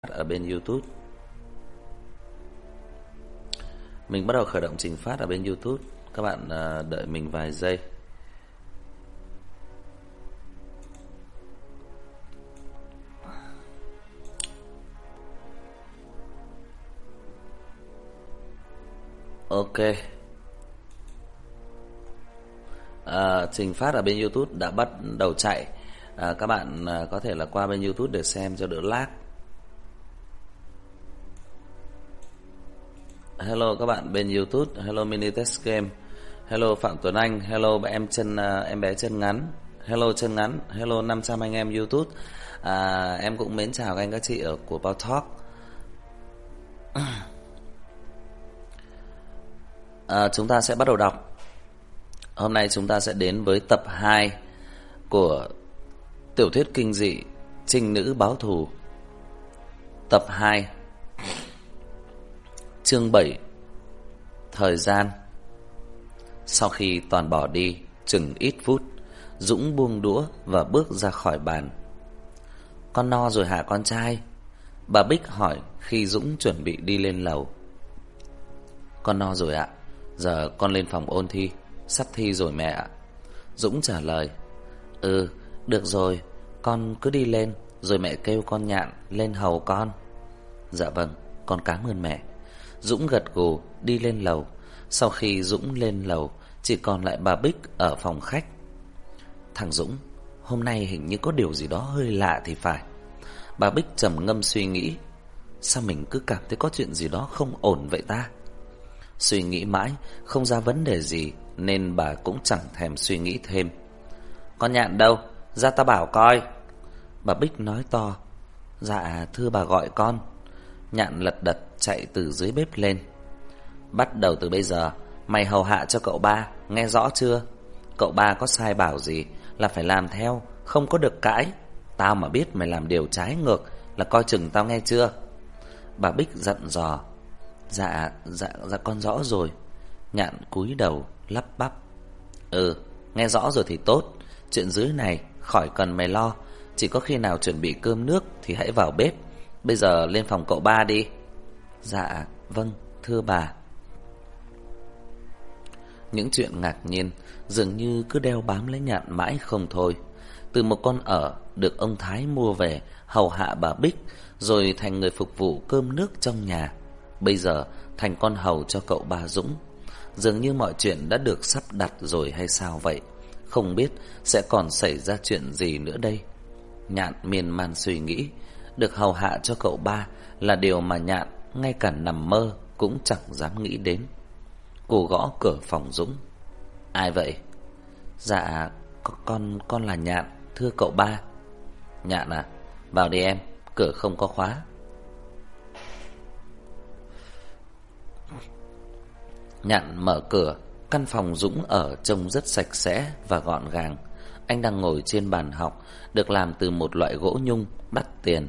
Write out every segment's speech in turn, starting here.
ở bên YouTube. Mình bắt đầu khởi động trình phát ở bên YouTube. Các bạn à, đợi mình vài giây. Ok. À, trình phát ở bên YouTube đã bắt đầu chạy. À, các bạn à, có thể là qua bên YouTube để xem cho đỡ lag. Hello các bạn bên YouTube, hello mini test game. Hello Phạm Tuấn Anh, hello em chân à, em bé chân ngắn. Hello chân ngắn, hello 500 anh em YouTube. À, em cũng mến chào các anh các chị ở của Bao Talk. À, chúng ta sẽ bắt đầu đọc. Hôm nay chúng ta sẽ đến với tập 2 của tiểu thuyết kinh dị Trinh nữ báo thù. Tập 2 Chương 7 Thời gian. Sau khi toàn bỏ đi, Chừng ít phút, Dũng buông đũa và bước ra khỏi bàn. Con no rồi hả con trai? Bà Bích hỏi Khi Dũng chuẩn bị đi lên lầu. Con no rồi ạ, Giờ con lên phòng ôn thi, Sắp thi rồi mẹ ạ. Dũng trả lời Ừ được rồi, Con cứ đi lên, Rồi mẹ kêu con nhạn lên hầu con. Dạ vâng Con cảm ơn mẹ. Dũng gật gù, đi lên lầu. Sau khi Dũng lên lầu, Chỉ còn lại bà Bích ở phòng khách. Thằng Dũng, Hôm nay hình như có điều gì đó hơi lạ thì phải. Bà Bích trầm ngâm suy nghĩ. Sao mình cứ cảm thấy có chuyện gì đó không ổn vậy ta? Suy nghĩ mãi, Không ra vấn đề gì, Nên bà cũng chẳng thèm suy nghĩ thêm. Con nhạn đâu? Ra ta bảo coi. Bà Bích nói to. Dạ thưa bà gọi con. Nhạn lật đật chạy từ dưới bếp lên. Bắt đầu từ bây giờ Mày hầu hạ cho cậu ba Nghe rõ chưa? Cậu ba có sai bảo gì Là phải làm theo Không có được cãi. Tao mà biết mày làm điều trái ngược Là coi chừng tao nghe chưa? Bà Bích giận dò. Dạ, dạ, dạ con rõ rồi. Nhạn cúi đầu lắp bắp. Ừ, nghe rõ rồi thì tốt. Chuyện dưới này khỏi cần mày lo. Chỉ có khi nào chuẩn bị cơm nước Thì hãy vào bếp. Bây giờ lên phòng cậu ba đi. Dạ, vâng, thưa bà. Những chuyện ngạc nhiên Dường như cứ đeo bám lấy nhạn mãi không thôi. Từ một con ở Được ông Thái mua về Hầu hạ bà Bích Rồi thành người phục vụ cơm nước trong nhà. Bây giờ thành con hầu cho cậu ba Dũng. Dường như mọi chuyện đã được sắp đặt rồi hay sao vậy? Không biết sẽ còn xảy ra chuyện gì nữa đây. Nhạn miên man suy nghĩ. Được hầu hạ cho cậu ba Là điều mà nhạn ngay cả nằm mơ Cũng chẳng dám nghĩ đến. Cô gõ cửa phòng Dũng. Ai vậy? Dạ con con là nhạn Thưa cậu ba. Nhạn à Vào đi em Cửa không có khóa. Nhạn mở cửa, căn phòng Dũng ở trông rất sạch sẽ và gọn gàng. Anh đang ngồi trên bàn học, được làm từ một loại gỗ nhung đắt tiền.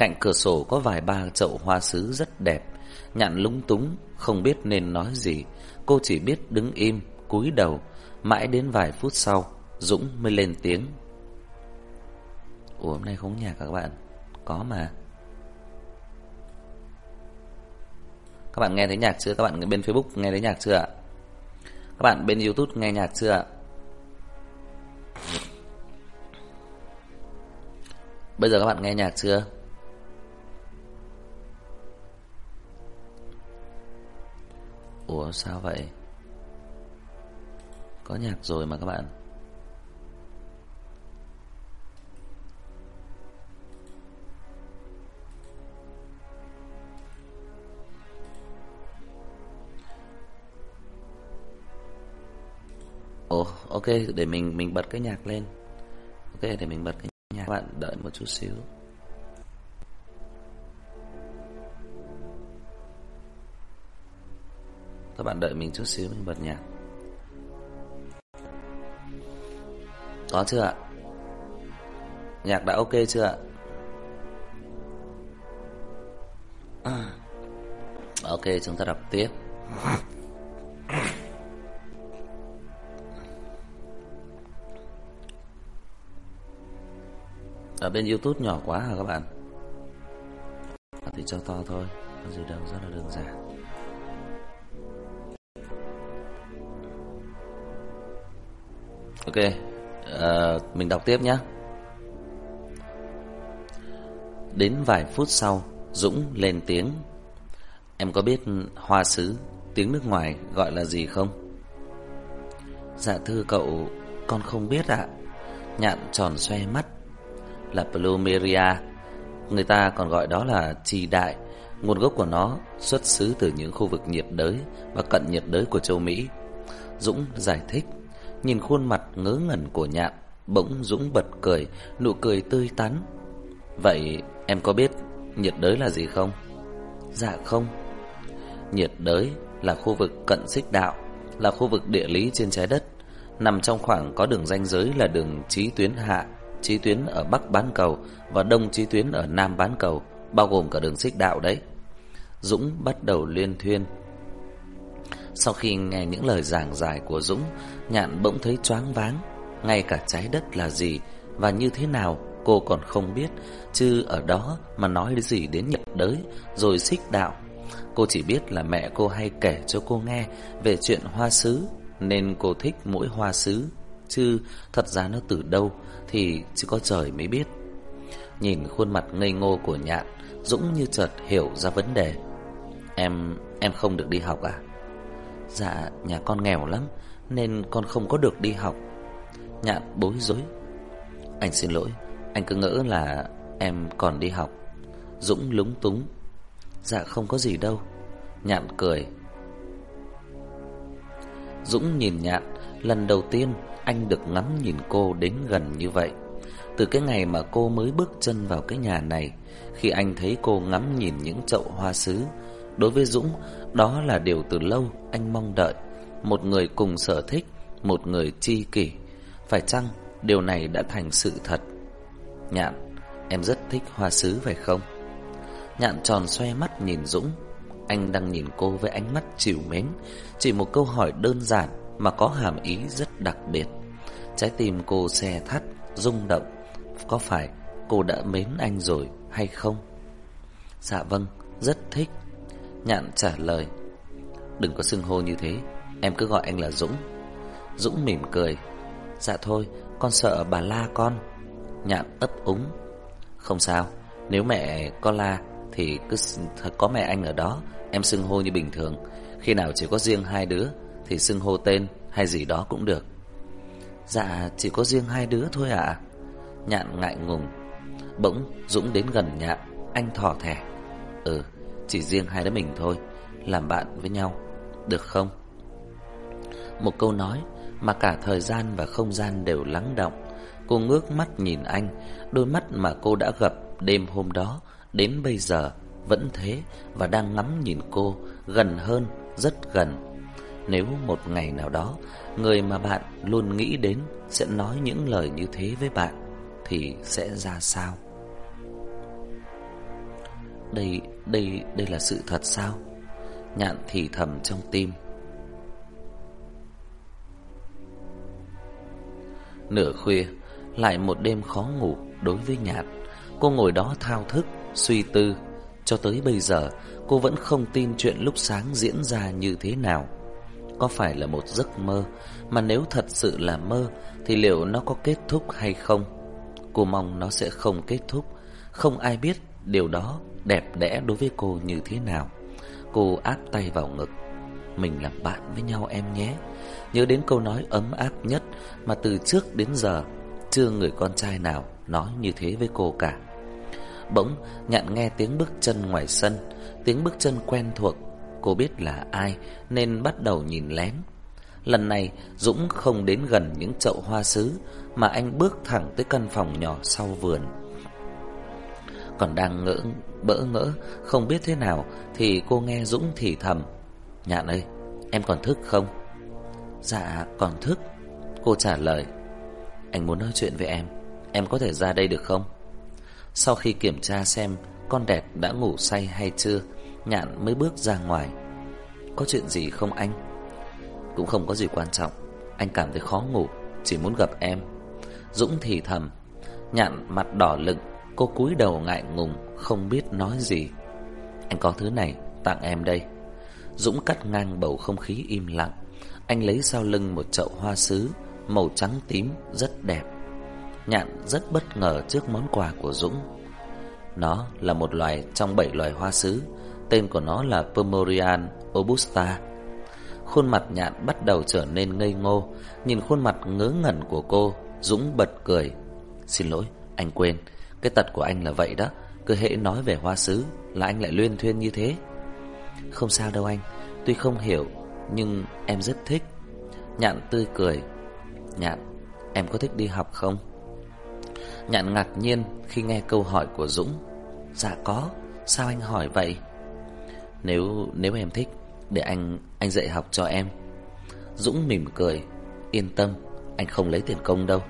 Cạnh cửa sổ có vài ba chậu hoa sứ rất đẹp. Nhạn lúng túng, không biết nên nói gì. Cô chỉ biết đứng im, cúi đầu. Mãi đến vài phút sau, Dũng mới lên tiếng. Ủa hôm nay không nhạc các bạn? Có mà. Các bạn nghe thấy nhạc chưa? Các bạn bên Facebook nghe thấy nhạc chưa ạ? Các bạn bên YouTube nghe nhạc chưa ạ? Bây giờ các bạn nghe nhạc chưa? Ủa sao vậy? Có nhạc rồi mà các bạn Ồ, ok, để mình mình bật cái nhạc lên. Ok, để mình bật cái nhạc. Các bạn đợi một chút xíu. Các bạn đợi mình chút xíu mình bật nhạc. Có chưa ạ? Nhạc đã ok chưa ạ? Ok, chúng ta đọc tiếp. Ở bên YouTube nhỏ quá hả các bạn? thì cho to thôi Có gì đâu rất là đơn giản Ok à, Mình đọc tiếp nhé. Đến vài phút sau Dũng lên tiếng. Em có biết hoa sứ Tiếng nước ngoài gọi là gì không? Dạ thưa cậu Con không biết ạ. Nhạn tròn xoe mắt. Là Plumeria. Người ta còn gọi đó là trì đại. Nguồn gốc của nó xuất xứ từ những khu vực nhiệt đới Và cận nhiệt đới của châu Mỹ. Dũng giải thích. Nhìn khuôn mặt ngớ ngẩn của nhạn, Bỗng Dũng bật cười, Nụ cười tươi tắn. Vậy em có biết nhiệt đới là gì không? Dạ không. Nhiệt đới là khu vực cận xích đạo, Là khu vực địa lý trên trái đất. Nằm trong khoảng có đường ranh giới là đường chí tuyến hạ, Chí tuyến ở Bắc bán cầu Và Đông chí tuyến ở Nam bán cầu, Bao gồm cả đường xích đạo đấy. Dũng bắt đầu liên thuyên. Sau khi nghe những lời giảng giải của Dũng Nhạn bỗng thấy choáng váng. Ngay cả trái đất là gì Và như thế nào cô còn không biết Chứ ở đó mà nói gì đến nhật đới Rồi xích đạo. Cô chỉ biết là mẹ cô hay kể cho cô nghe Về chuyện hoa sứ Nên cô thích mỗi hoa sứ. Chứ thật ra nó từ đâu Thì chỉ có trời mới biết. Nhìn khuôn mặt ngây ngô của nhạn Dũng như chợt hiểu ra vấn đề. Em, em không được đi học à? Dạ, nhà con nghèo lắm Nên con không có được đi học. Nhạn bối rối. Anh xin lỗi Anh cứ ngỡ là em còn đi học. Dũng lúng túng. Dạ không có gì đâu. Nhạn cười. Dũng nhìn Nhạn Lần đầu tiên anh được ngắm nhìn cô đến gần như vậy. Từ cái ngày mà cô mới bước chân vào cái nhà này Khi anh thấy cô ngắm nhìn những chậu hoa sứ Đối với Dũng đó là điều từ lâu anh mong đợi. Một người cùng sở thích, Một người chi kỷ. Phải chăng điều này đã thành sự thật? Nhạn, Em rất thích hoa sứ phải không? Nhạn tròn xoe mắt nhìn Dũng. Anh đang nhìn cô với ánh mắt chiều mến. Chỉ một câu hỏi đơn giản Mà có hàm ý rất đặc biệt. Trái tim cô xe thắt, rung động. Có phải cô đã mến anh rồi hay không? Dạ vâng Rất thích. Nhạn trả lời, Đừng có xưng hô như thế, Em cứ gọi anh là Dũng. Dũng mỉm cười Dạ thôi, con sợ bà la con. Nhạn ấp úng, Không sao, Nếu mẹ có la Thì cứ có mẹ anh ở đó, Em xưng hô như bình thường. Khi nào chỉ có riêng hai đứa Thì xưng hô tên hay gì đó cũng được. Dạ chỉ có riêng hai đứa thôi ạ. À? Nhạn ngại ngùng, Bỗng Dũng đến gần nhạn, Anh thỏ thẻ Ừ chỉ riêng hai đứa mình thôi, Làm bạn với nhau, Được không? Một câu nói Mà cả thời gian và không gian đều lắng động, Cô ngước mắt nhìn anh, Đôi mắt mà cô đã gặp đêm hôm đó, Đến bây giờ Vẫn thế Và đang ngắm nhìn cô Gần hơn, Rất gần. Nếu một ngày nào đó, Người mà bạn luôn nghĩ đến Sẽ nói những lời như thế với bạn, Thì sẽ ra sao? Đây, đây, đây là sự thật sao Nhạn thì thầm trong tim Nửa khuya lại một đêm khó ngủ đối với Nhạn. Cô ngồi đó thao thức, suy tư. Cho tới bây giờ, cô vẫn không tin chuyện lúc sáng diễn ra như thế nào. Có phải là một giấc mơ, mà nếu thật sự là mơ, thì liệu nó có kết thúc hay không? Cô mong nó sẽ không kết thúc. Không ai biết điều đó đẹp đẽ đối với cô như thế nào. Cô áp tay vào ngực. Mình làm bạn với nhau em nhé. Nhớ đến câu nói ấm áp nhất mà từ trước đến giờ chưa người con trai nào nói như thế với cô cả. Bỗng nhận nghe tiếng bước chân ngoài sân, tiếng bước chân quen thuộc. Cô biết là ai nên bắt đầu nhìn lén. Lần này Dũng không đến gần những chậu hoa sứ mà anh bước thẳng tới căn phòng nhỏ sau vườn. Còn đang ngỡ bỡ ngỡ không biết thế nào thì cô nghe Dũng thì thầm: "Nhạn ơi, em còn thức không?" "Dạ, còn thức." Cô trả lời. Anh muốn nói chuyện với em Em có thể ra đây được không Sau khi kiểm tra xem Con đẹp đã ngủ say hay chưa Nhạn mới bước ra ngoài Có chuyện gì không anh Cũng không có gì quan trọng Anh cảm thấy khó ngủ Chỉ muốn gặp em Dũng thì thầm Nhạn mặt đỏ lựng Cô cúi đầu ngại ngùng Không biết nói gì. Anh có thứ này tặng em đây. Dũng cắt ngang bầu không khí im lặng. Anh lấy sau lưng một chậu hoa sứ Màu trắng tím rất đẹp. Nhạn rất bất ngờ trước món quà của Dũng. Nó là một loài trong bảy loài hoa sứ Tên của nó là pomerian obusta Khuôn mặt nhạn bắt đầu trở nên ngây ngô. Nhìn khuôn mặt ngớ ngẩn của cô Dũng bật cười. Xin lỗi, anh quên. Cái tật của anh là vậy đó. Cứ hệ nói về hoa sứ Là anh lại luyên thuyên như thế. Không sao đâu anh. Tuy không hiểu Nhưng em rất thích. Nhạn tươi cười. Nhạn, em có thích đi học không? Nhạn ngạc nhiên khi nghe câu hỏi của Dũng. Dạ có. Sao anh hỏi vậy? Nếu nếu em thích Để anh anh dạy học cho em. Dũng mỉm cười. Yên tâm Anh không lấy tiền công đâu.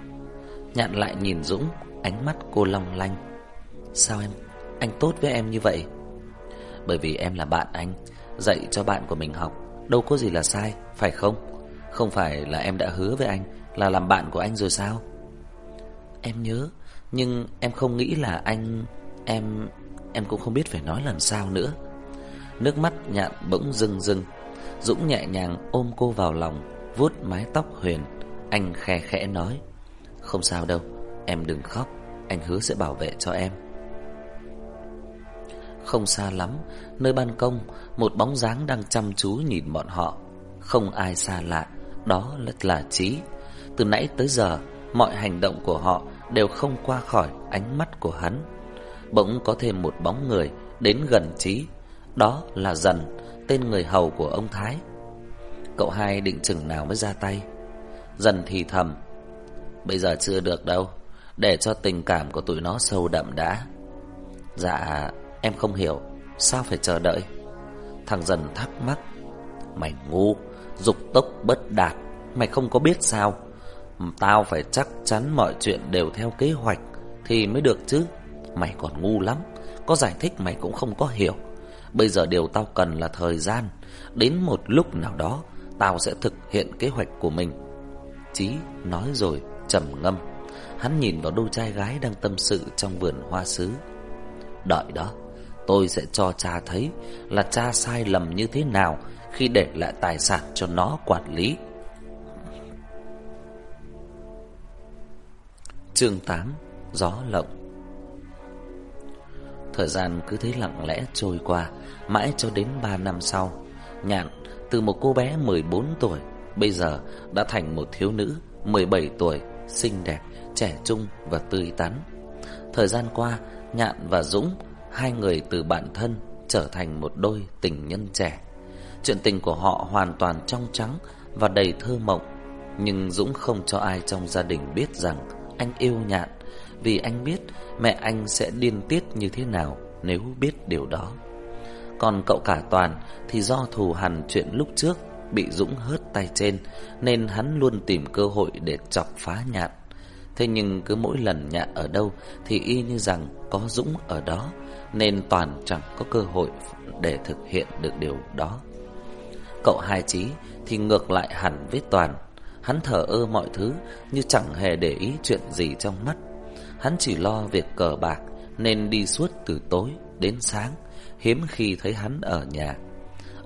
Nhạn lại nhìn Dũng. Ánh mắt cô long lanh. Sao em? Anh tốt với em như vậy? Bởi vì em là bạn anh, Dạy cho bạn của mình học, Đâu có gì là sai, Phải không? Không phải là em đã hứa với anh Là làm bạn của anh rồi sao? Em nhớ, Nhưng em không nghĩ là anh, Em Em cũng không biết phải nói làm sao nữa. Nước mắt nhạn bỗng rưng rưng, Dũng nhẹ nhàng ôm cô vào lòng, vuốt mái tóc Huyền. Anh khe khẽ nói, Không sao đâu Em đừng khóc Anh hứa sẽ bảo vệ cho em. Không xa lắm Nơi ban công Một bóng dáng đang chăm chú nhìn bọn họ. Không ai xa lạ Đó là, là Trí Từ nãy tới giờ Mọi hành động của họ Đều không qua khỏi ánh mắt của hắn. Bỗng có thêm một bóng người Đến gần Trí Đó là Dần Tên người hầu của ông Thái. Cậu hai định chừng nào mới ra tay? Dần thì thầm Bây giờ chưa được đâu. Để cho tình cảm của tụi nó sâu đậm đã. Dạ Em không hiểu, Sao phải chờ đợi? Thằng dần thắc mắc. Mày ngu, Dục tốc bất đạt, Mày không có biết sao? Tao phải chắc chắn mọi chuyện đều theo kế hoạch Thì mới được chứ. Mày còn ngu lắm, Có giải thích mày cũng không có hiểu. Bây giờ điều tao cần là thời gian, Đến một lúc nào đó, Tao sẽ thực hiện kế hoạch của mình. Chí nói rồi trầm ngâm. Hắn nhìn vào đôi trai gái đang tâm sự trong vườn hoa sứ. Đợi đó Tôi sẽ cho cha thấy Là cha sai lầm như thế nào Khi để lại tài sản cho nó quản lý. Chương 8 Gió lộng. Thời gian cứ thế lặng lẽ trôi qua Mãi cho đến 3 năm sau Nhạn từ một cô bé 14 tuổi Bây giờ đã thành một thiếu nữ 17 tuổi Xinh đẹp, trẻ trung và tươi tắn. Thời gian qua, Nhạn và Dũng, Hai người từ bạn thân Trở thành một đôi tình nhân trẻ. Chuyện tình của họ hoàn toàn trong trắng Và đầy thơ mộng, Nhưng Dũng không cho ai trong gia đình biết rằng Anh yêu Nhạn, Vì anh biết mẹ anh sẽ điên tiết như thế nào Nếu biết điều đó. Còn cậu cả Toàn thì do thù hằn chuyện lúc trước bị Dũng hớt tay trên nên hắn luôn tìm cơ hội để chọc phá nhạn. Thế nhưng cứ mỗi lần nhạn ở đâu thì y như rằng có Dũng ở đó nên Toàn chẳng có cơ hội để thực hiện được điều đó. Cậu hai chí thì ngược lại hẳn với Toàn. Hắn thở ơ mọi thứ như chẳng hề để ý chuyện gì trong mắt. Hắn chỉ lo việc cờ bạc nên đi suốt từ tối đến sáng hiếm khi thấy hắn ở nhà.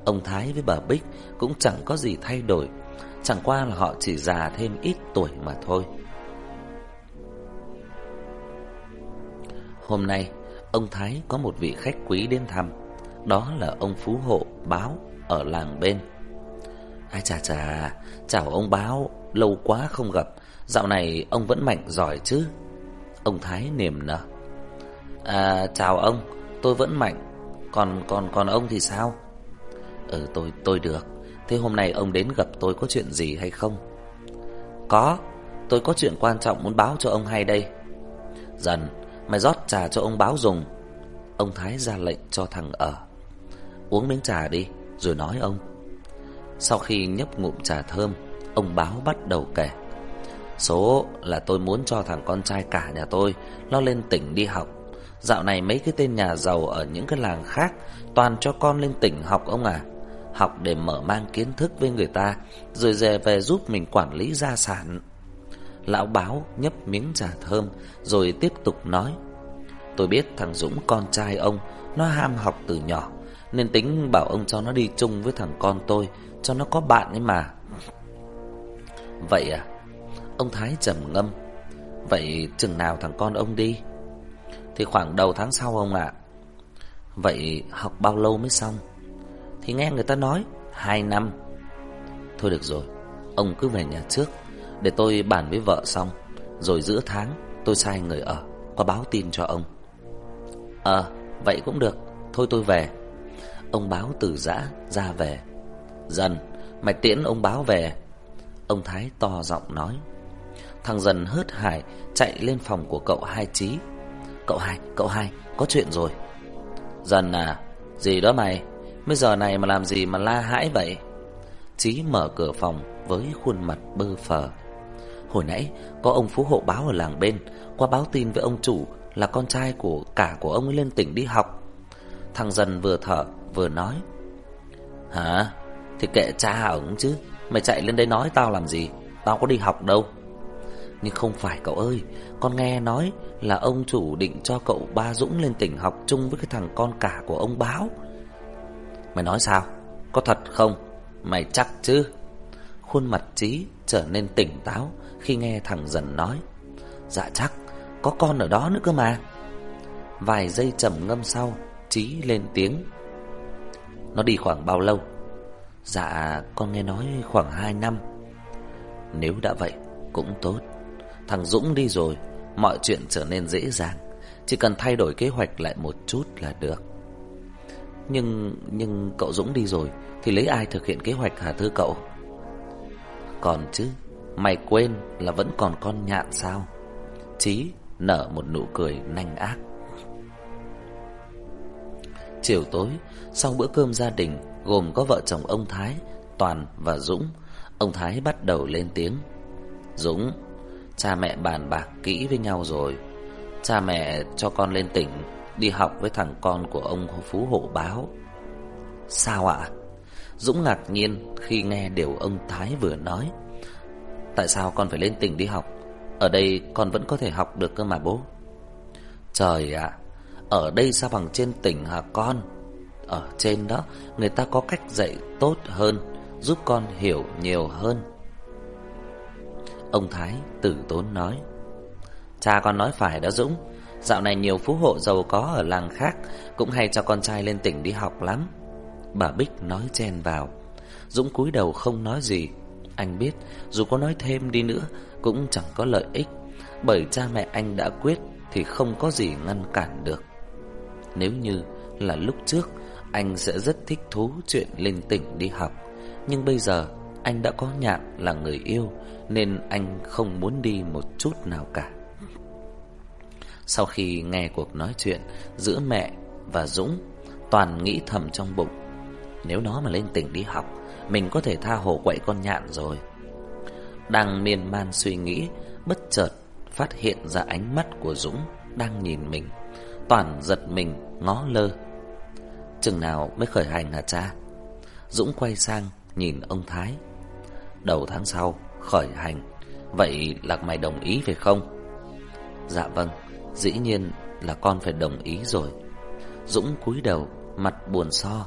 Ông Thái với bà Bích cũng chẳng có gì thay đổi, chẳng qua là họ chỉ già thêm ít tuổi mà thôi. Hôm nay, ông Thái có một vị khách quý đến thăm, đó là ông Phú Hộ Báo ở làng bên. Ai chà chà, chào ông Báo, lâu quá không gặp, dạo này ông vẫn mạnh giỏi chứ? Ông Thái niềm nở. À, chào ông, tôi vẫn mạnh, còn còn còn ông thì sao? Ừ tôi tôi được. Thế hôm nay ông đến gặp tôi có chuyện gì hay không? Có, tôi có chuyện quan trọng muốn báo cho ông hay đây. Dần, mày rót trà cho ông báo dùng. Ông Thái ra lệnh cho thằng ở. Uống miếng trà đi, rồi nói ông. Sau khi nhấp ngụm trà thơm, ông báo bắt đầu kể. Số là tôi muốn cho thằng con trai cả nhà tôi lo lên tỉnh đi học Dạo này mấy cái tên nhà giàu ở những cái làng khác toàn cho con lên tỉnh học ông à. Học để mở mang kiến thức với người ta, rồi về về giúp mình quản lý gia sản. Lão báo nhấp miếng trà thơm, rồi tiếp tục nói. Tôi biết thằng Dũng con trai ông, nó ham học từ nhỏ, Nên tính bảo ông cho nó đi chung với thằng con tôi Cho nó có bạn ấy mà. Vậy à? Ông Thái trầm ngâm. Vậy chừng nào thằng con ông đi? Thì khoảng đầu tháng sau ông ạ. Vậy học bao lâu mới xong? Thì nghe người ta nói Hai năm. Thôi được rồi Ông cứ về nhà trước. Để tôi bàn với vợ xong Rồi giữa tháng tôi sai người ở Có báo tin cho ông. Ờ vậy cũng được Thôi tôi về. Ông báo từ giã ra về. Dần mày tiễn ông báo về. Ông Thái to giọng nói. Thằng dần hớt hải Chạy lên phòng của cậu hai trí Cậu hai, cậu hai, có chuyện rồi. Dần à Gì đó mày? Bây giờ này mà làm gì mà la hãi vậy? Chí mở cửa phòng với khuôn mặt bơ phờ. Hồi nãy, có ông phú hộ báo ở làng bên, Qua báo tin với ông chủ Là con trai của cả của ông ấy lên tỉnh đi học. Thằng dần vừa thở, vừa nói, Hả? Thì kệ cha ổng chứ, Mày chạy lên đây nói tao làm gì? Tao có đi học đâu. Nhưng không phải cậu ơi, Con nghe nói là ông chủ định cho cậu ba Dũng lên tỉnh học chung với cái thằng con cả của ông báo. Mày nói sao? Có thật không? Mày chắc chứ? Khuôn mặt trí trở nên tỉnh táo Khi nghe thằng dần nói. Dạ chắc, Có con ở đó nữa cơ mà. Vài giây trầm ngâm sau Trí lên tiếng. Nó đi khoảng bao lâu? Dạ con nghe nói khoảng 2 năm. Nếu đã vậy, Cũng tốt. Thằng Dũng đi rồi, Mọi chuyện trở nên dễ dàng. Chỉ cần thay đổi kế hoạch lại một chút là được. Nhưng Nhưng cậu Dũng đi rồi, Thì lấy ai thực hiện kế hoạch hả thưa cậu? Còn chứ? Mày quên là vẫn còn con nhạn sao? Chí nở một nụ cười nanh ác. Chiều tối, Sau bữa cơm gia đình, Gồm có vợ chồng ông Thái, Toàn và Dũng, Ông Thái bắt đầu lên tiếng. Dũng, Cha mẹ bàn bạc kỹ với nhau rồi. Cha mẹ cho con lên tỉnh, Đi học với thằng con của ông Phú Hộ Báo. Sao ạ? Dũng ngạc nhiên khi nghe điều ông Thái vừa nói. Tại sao con phải lên tỉnh đi học? Ở đây con vẫn có thể học được cơ mà bố. Trời ạ, Ở đây sao bằng trên tỉnh hả con? Ở trên đó, Người ta có cách dạy tốt hơn, Giúp con hiểu nhiều hơn. Ông Thái tử tốn nói. Cha con nói phải đó Dũng. Dạo này nhiều phú hộ giàu có ở làng khác Cũng hay cho con trai lên tỉnh đi học lắm. Bà Bích nói chen vào. Dũng cúi đầu không nói gì. Anh biết, dù có nói thêm đi nữa, Cũng chẳng có lợi ích. Bởi cha mẹ anh đã quyết Thì không có gì ngăn cản được. Nếu như là lúc trước, Anh sẽ rất thích thú chuyện lên tỉnh đi học. Nhưng bây giờ, anh đã có nhạn là người yêu, Nên anh không muốn đi một chút nào cả. Sau khi nghe cuộc nói chuyện Giữa mẹ và Dũng, Toàn nghĩ thầm trong bụng. Nếu nó mà lên tỉnh đi học, Mình có thể tha hồ quậy con nhạn rồi. Đang miên man suy nghĩ, Bất chợt phát hiện ra ánh mắt của Dũng Đang nhìn mình. Toàn giật mình, ngó lơ. Chừng nào mới khởi hành hả cha? Dũng quay sang nhìn ông Thái. Đầu tháng sau, khởi hành. Vậy là mày đồng ý phải không? Dạ vâng Dĩ nhiên là con phải đồng ý rồi. Dũng cúi đầu, Mặt buồn so.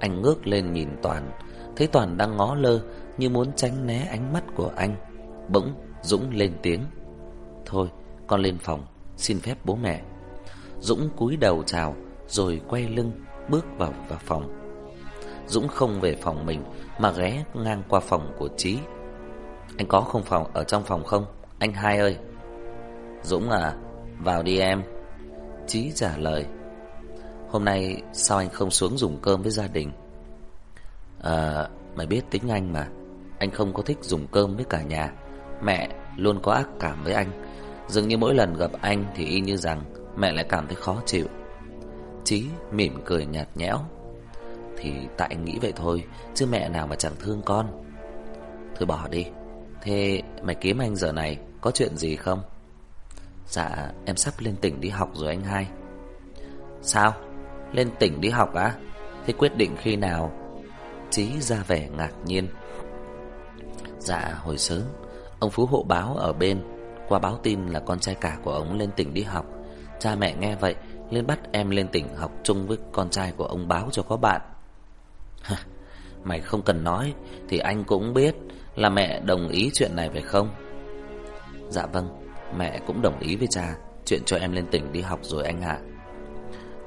Anh ngước lên nhìn Toàn. Thấy Toàn đang ngó lơ, Như muốn tránh né ánh mắt của anh. Bỗng Dũng lên tiếng. Thôi, con lên phòng, Xin phép bố mẹ. Dũng cúi đầu chào, Rồi quay lưng, bước vào vào phòng. Dũng không về phòng mình, Mà ghé ngang qua phòng của Trí Anh có không phòng, ở trong phòng không? Anh hai ơi. Dũng à Vào đi em. Trí trả lời. Hôm nay sao anh không xuống dùng cơm với gia đình? À Mày biết tính anh mà. Anh không có thích dùng cơm với cả nhà. Mẹ luôn có ác cảm với anh. Dường như mỗi lần gặp anh Thì y như rằng mẹ lại cảm thấy khó chịu. Chí mỉm cười nhạt nhẽo. Thì tại anh nghĩ vậy thôi, Chứ mẹ nào mà chẳng thương con. Thôi bỏ đi. Thế mày kiếm anh giờ này Có chuyện gì không? Dạ em sắp lên tỉnh đi học rồi anh hai. Sao? Lên tỉnh đi học á Thế quyết định khi nào Chí ra vẻ ngạc nhiên Dạ hồi sớm Ông Phú hộ báo ở bên Qua báo tin là con trai cả của ông lên tỉnh đi học Cha mẹ nghe vậy lên bắt em lên tỉnh học chung với con trai của ông báo cho có bạn. Mày không cần nói thì anh cũng biết là mẹ đồng ý chuyện này phải không? Dạ vâng, mẹ cũng đồng ý với cha chuyện cho em lên tỉnh đi học rồi anh ạ.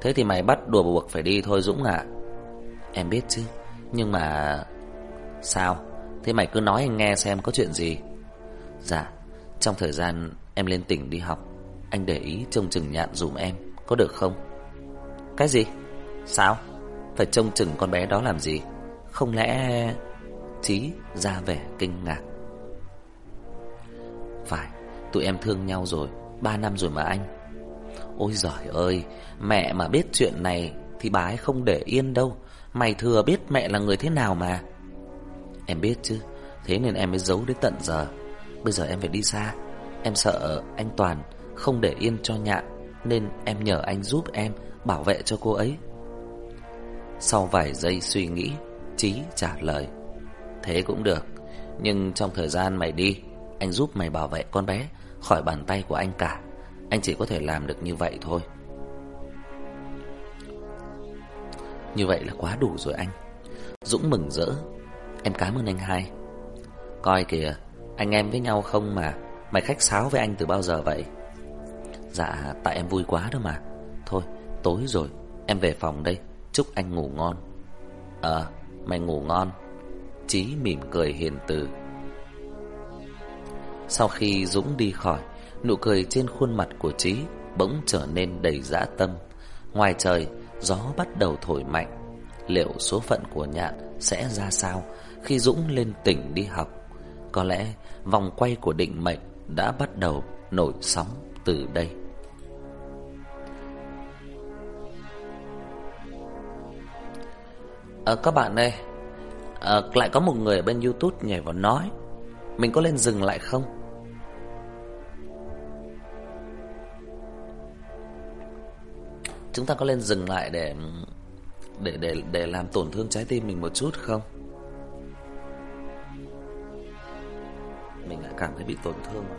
Thế thì mày bắt đùa buộc phải đi thôi Dũng ạ. Em biết chứ, nhưng mà... Sao? Thế mày cứ nói anh nghe xem có chuyện gì. Dạ, trong thời gian em lên tỉnh đi học, anh để ý trông chừng nhạn dùm em, có được không? Cái gì? Sao? Phải trông chừng con bé đó làm gì? Không lẽ... Chí ra vẻ kinh ngạc. Phải, tụi em thương nhau rồi, ba năm rồi mà anh. Ôi giời ơi, mẹ mà biết chuyện này thì bà ấy không để yên đâu. Mày thừa biết mẹ là người thế nào mà. Em biết chứ, thế nên em mới giấu đến tận giờ. Bây giờ em phải đi xa. Em sợ anh Toàn không để yên cho nhạn, nên em nhờ anh giúp em bảo vệ cho cô ấy. Sau vài giây suy nghĩ, Chí trả lời. Thế cũng được, nhưng trong thời gian mày đi, anh giúp mày bảo vệ con bé khỏi bàn tay của anh cả. Anh chỉ có thể làm được như vậy thôi. Như vậy là quá đủ rồi anh. Dũng mừng rỡ. Em cảm ơn anh hai. Coi kìa, anh em với nhau không mà Mày khách sáo với anh từ bao giờ vậy Dạ tại em vui quá đó mà Thôi tối rồi Em về phòng đây Chúc anh ngủ ngon Ờ mày ngủ ngon Chí mỉm cười hiền từ Sau khi Dũng đi khỏi Nụ cười trên khuôn mặt của trí Bỗng trở nên đầy dã tâm Ngoài trời Gió bắt đầu thổi mạnh Liệu số phận của nhạn sẽ ra sao Khi Dũng lên tỉnh đi học Có lẽ vòng quay của định mệnh đã bắt đầu nổi sóng từ đây. À, các bạn ơi, à, lại có một người ở bên YouTube nhảy vào nói, mình có lên dừng lại không? Chúng ta có nên dừng lại để để để để làm tổn thương trái tim mình một chút không? mình lại cảm thấy bị tổn thương rồi.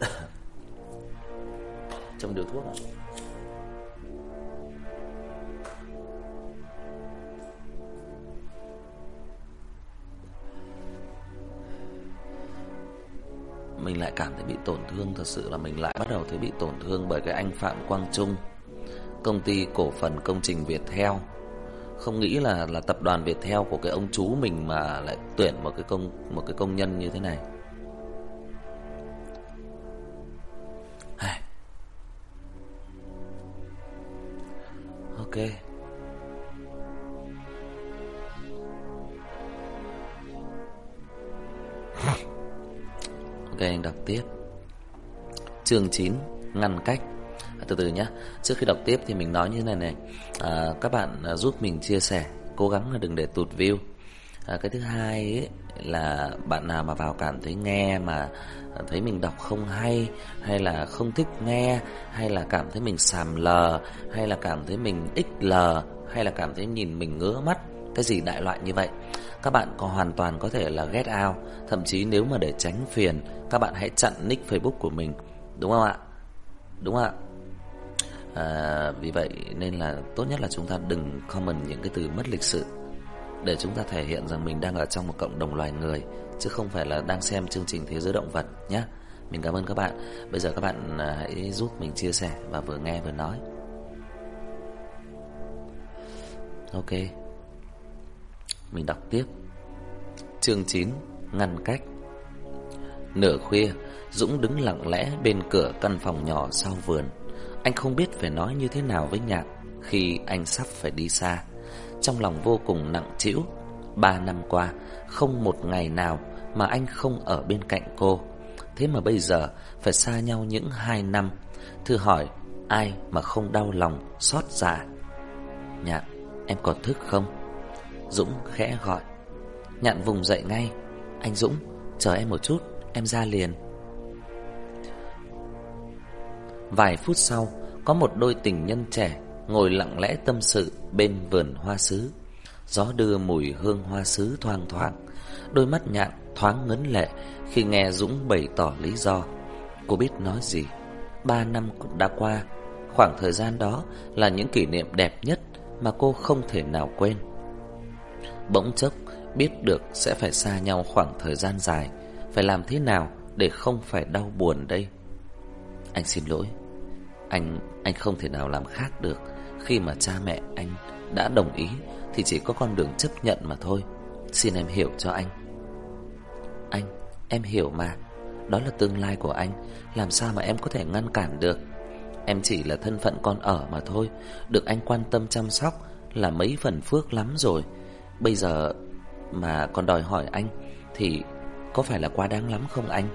Trong điều thuốc à? Mình lại cảm thấy bị tổn thương, Thật sự là mình lại bắt đầu thấy bị tổn thương Bởi cái anh Phạm Quang Trung, Công ty cổ phần công trình Việt Theo không nghĩ là là tập đoàn việt theo của cái ông chú mình mà lại tuyển một cái công, một cái công nhân như thế này. Ok. Ok anh đọc tiếp. Chương 9 ngăn cách. À, từ từ nhé Trước khi đọc tiếp thì mình nói như thế này này. À, Các bạn à, giúp mình chia sẻ Cố gắng là đừng để tụt view. À, Cái thứ hai ấy, là bạn nào mà vào cảm thấy nghe mà thấy mình đọc không hay Hay là không thích nghe Hay là cảm thấy mình sàm lờ Hay là cảm thấy mình xl Hay là cảm thấy nhìn mình ngứa mắt Cái gì đại loại như vậy. Các bạn có hoàn toàn có thể là get out. Thậm chí nếu mà để tránh phiền Các bạn hãy chặn nick facebook của mình. Đúng không ạ? Đúng không ạ? à, Vì vậy nên là tốt nhất là chúng ta đừng comment những cái từ mất lịch sự Để chúng ta thể hiện rằng mình đang ở trong một cộng đồng loài người Chứ không phải là đang xem chương trình Thế giới động vật nhé Mình cảm ơn các bạn. Bây giờ các bạn à, hãy giúp mình chia sẻ và vừa nghe vừa nói. Ok. Mình đọc tiếp Chương 9 Ngăn cách Nửa khuya Dũng đứng lặng lẽ bên cửa căn phòng nhỏ sau vườn anh không biết phải nói như thế nào với nhạc khi anh sắp phải đi xa. Trong lòng vô cùng nặng trĩu. Ba năm qua, không một ngày nào mà anh không ở bên cạnh cô. Thế mà bây giờ phải xa nhau những hai năm. Thư hỏi, ai mà không đau lòng, xót dạ? Nhạc em còn thức không? Dũng khẽ gọi. Nhạn vùng dậy ngay. Anh Dũng, chờ em một chút, em ra liền. Vài phút sau, có một đôi tình nhân trẻ ngồi lặng lẽ tâm sự bên vườn hoa sứ. Gió đưa mùi hương hoa sứ thoang thoảng, đôi mắt nhạn thoáng ngấn lệ khi nghe Dũng bày tỏ lý do. Cô biết nói gì, Ba năm đã qua Khoảng thời gian đó là những kỷ niệm đẹp nhất Mà cô không thể nào quên Bỗng chốc biết được sẽ phải xa nhau khoảng thời gian dài. Phải làm thế nào để không phải đau buồn đây? Anh xin lỗi. Anh anh không thể nào làm khác được. Khi mà cha mẹ anh đã đồng ý Thì chỉ có con đường chấp nhận mà thôi. Xin em hiểu cho anh. Anh, em hiểu mà. Đó là tương lai của anh. Làm sao mà em có thể ngăn cản được? Em chỉ là thân phận con ở mà thôi. Được anh quan tâm chăm sóc Là mấy phần phước lắm rồi. Bây giờ mà còn đòi hỏi anh Thì có phải là quá đáng lắm không anh?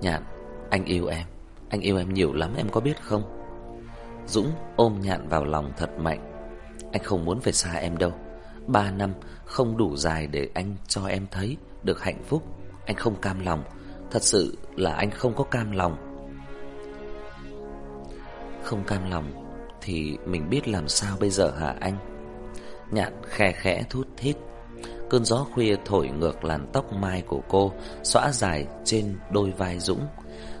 Nhạn, Anh yêu em. Anh yêu em nhiều lắm, em có biết không? Dũng ôm Nhạn vào lòng thật mạnh. Anh không muốn phải xa em đâu. Ba năm không đủ dài để anh cho em thấy Được hạnh phúc. Anh không cam lòng. Thật sự là anh không có cam lòng. Không cam lòng. Thì mình biết làm sao bây giờ hả anh? Nhạn khe khẽ thút thít. Cơn gió khuya thổi ngược làn tóc mai của cô, Xõa dài trên đôi vai Dũng.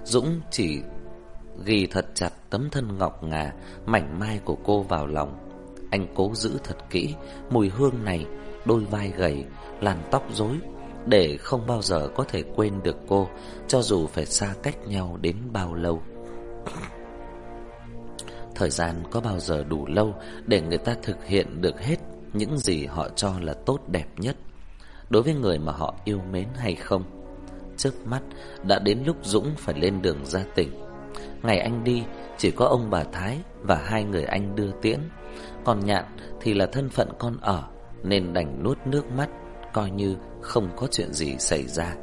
Dũng chỉ ghi thật chặt tấm thân ngọc ngà, Mảnh mai của cô vào lòng. Anh cố giữ thật kỹ Mùi hương này, Đôi vai gầy, Làn tóc rối, Để không bao giờ có thể quên được cô, Cho dù phải xa cách nhau đến bao lâu. Thời gian có bao giờ đủ lâu Để người ta thực hiện được hết những gì họ cho là tốt đẹp nhất đối với người mà họ yêu mến hay không. Trước mắt đã đến lúc Dũng phải lên đường ra tỉnh. Ngày anh đi chỉ có ông bà Thái và hai người anh đưa tiễn, còn Nhạn thì là thân phận con ở nên đành nuốt nước mắt coi như không có chuyện gì xảy ra.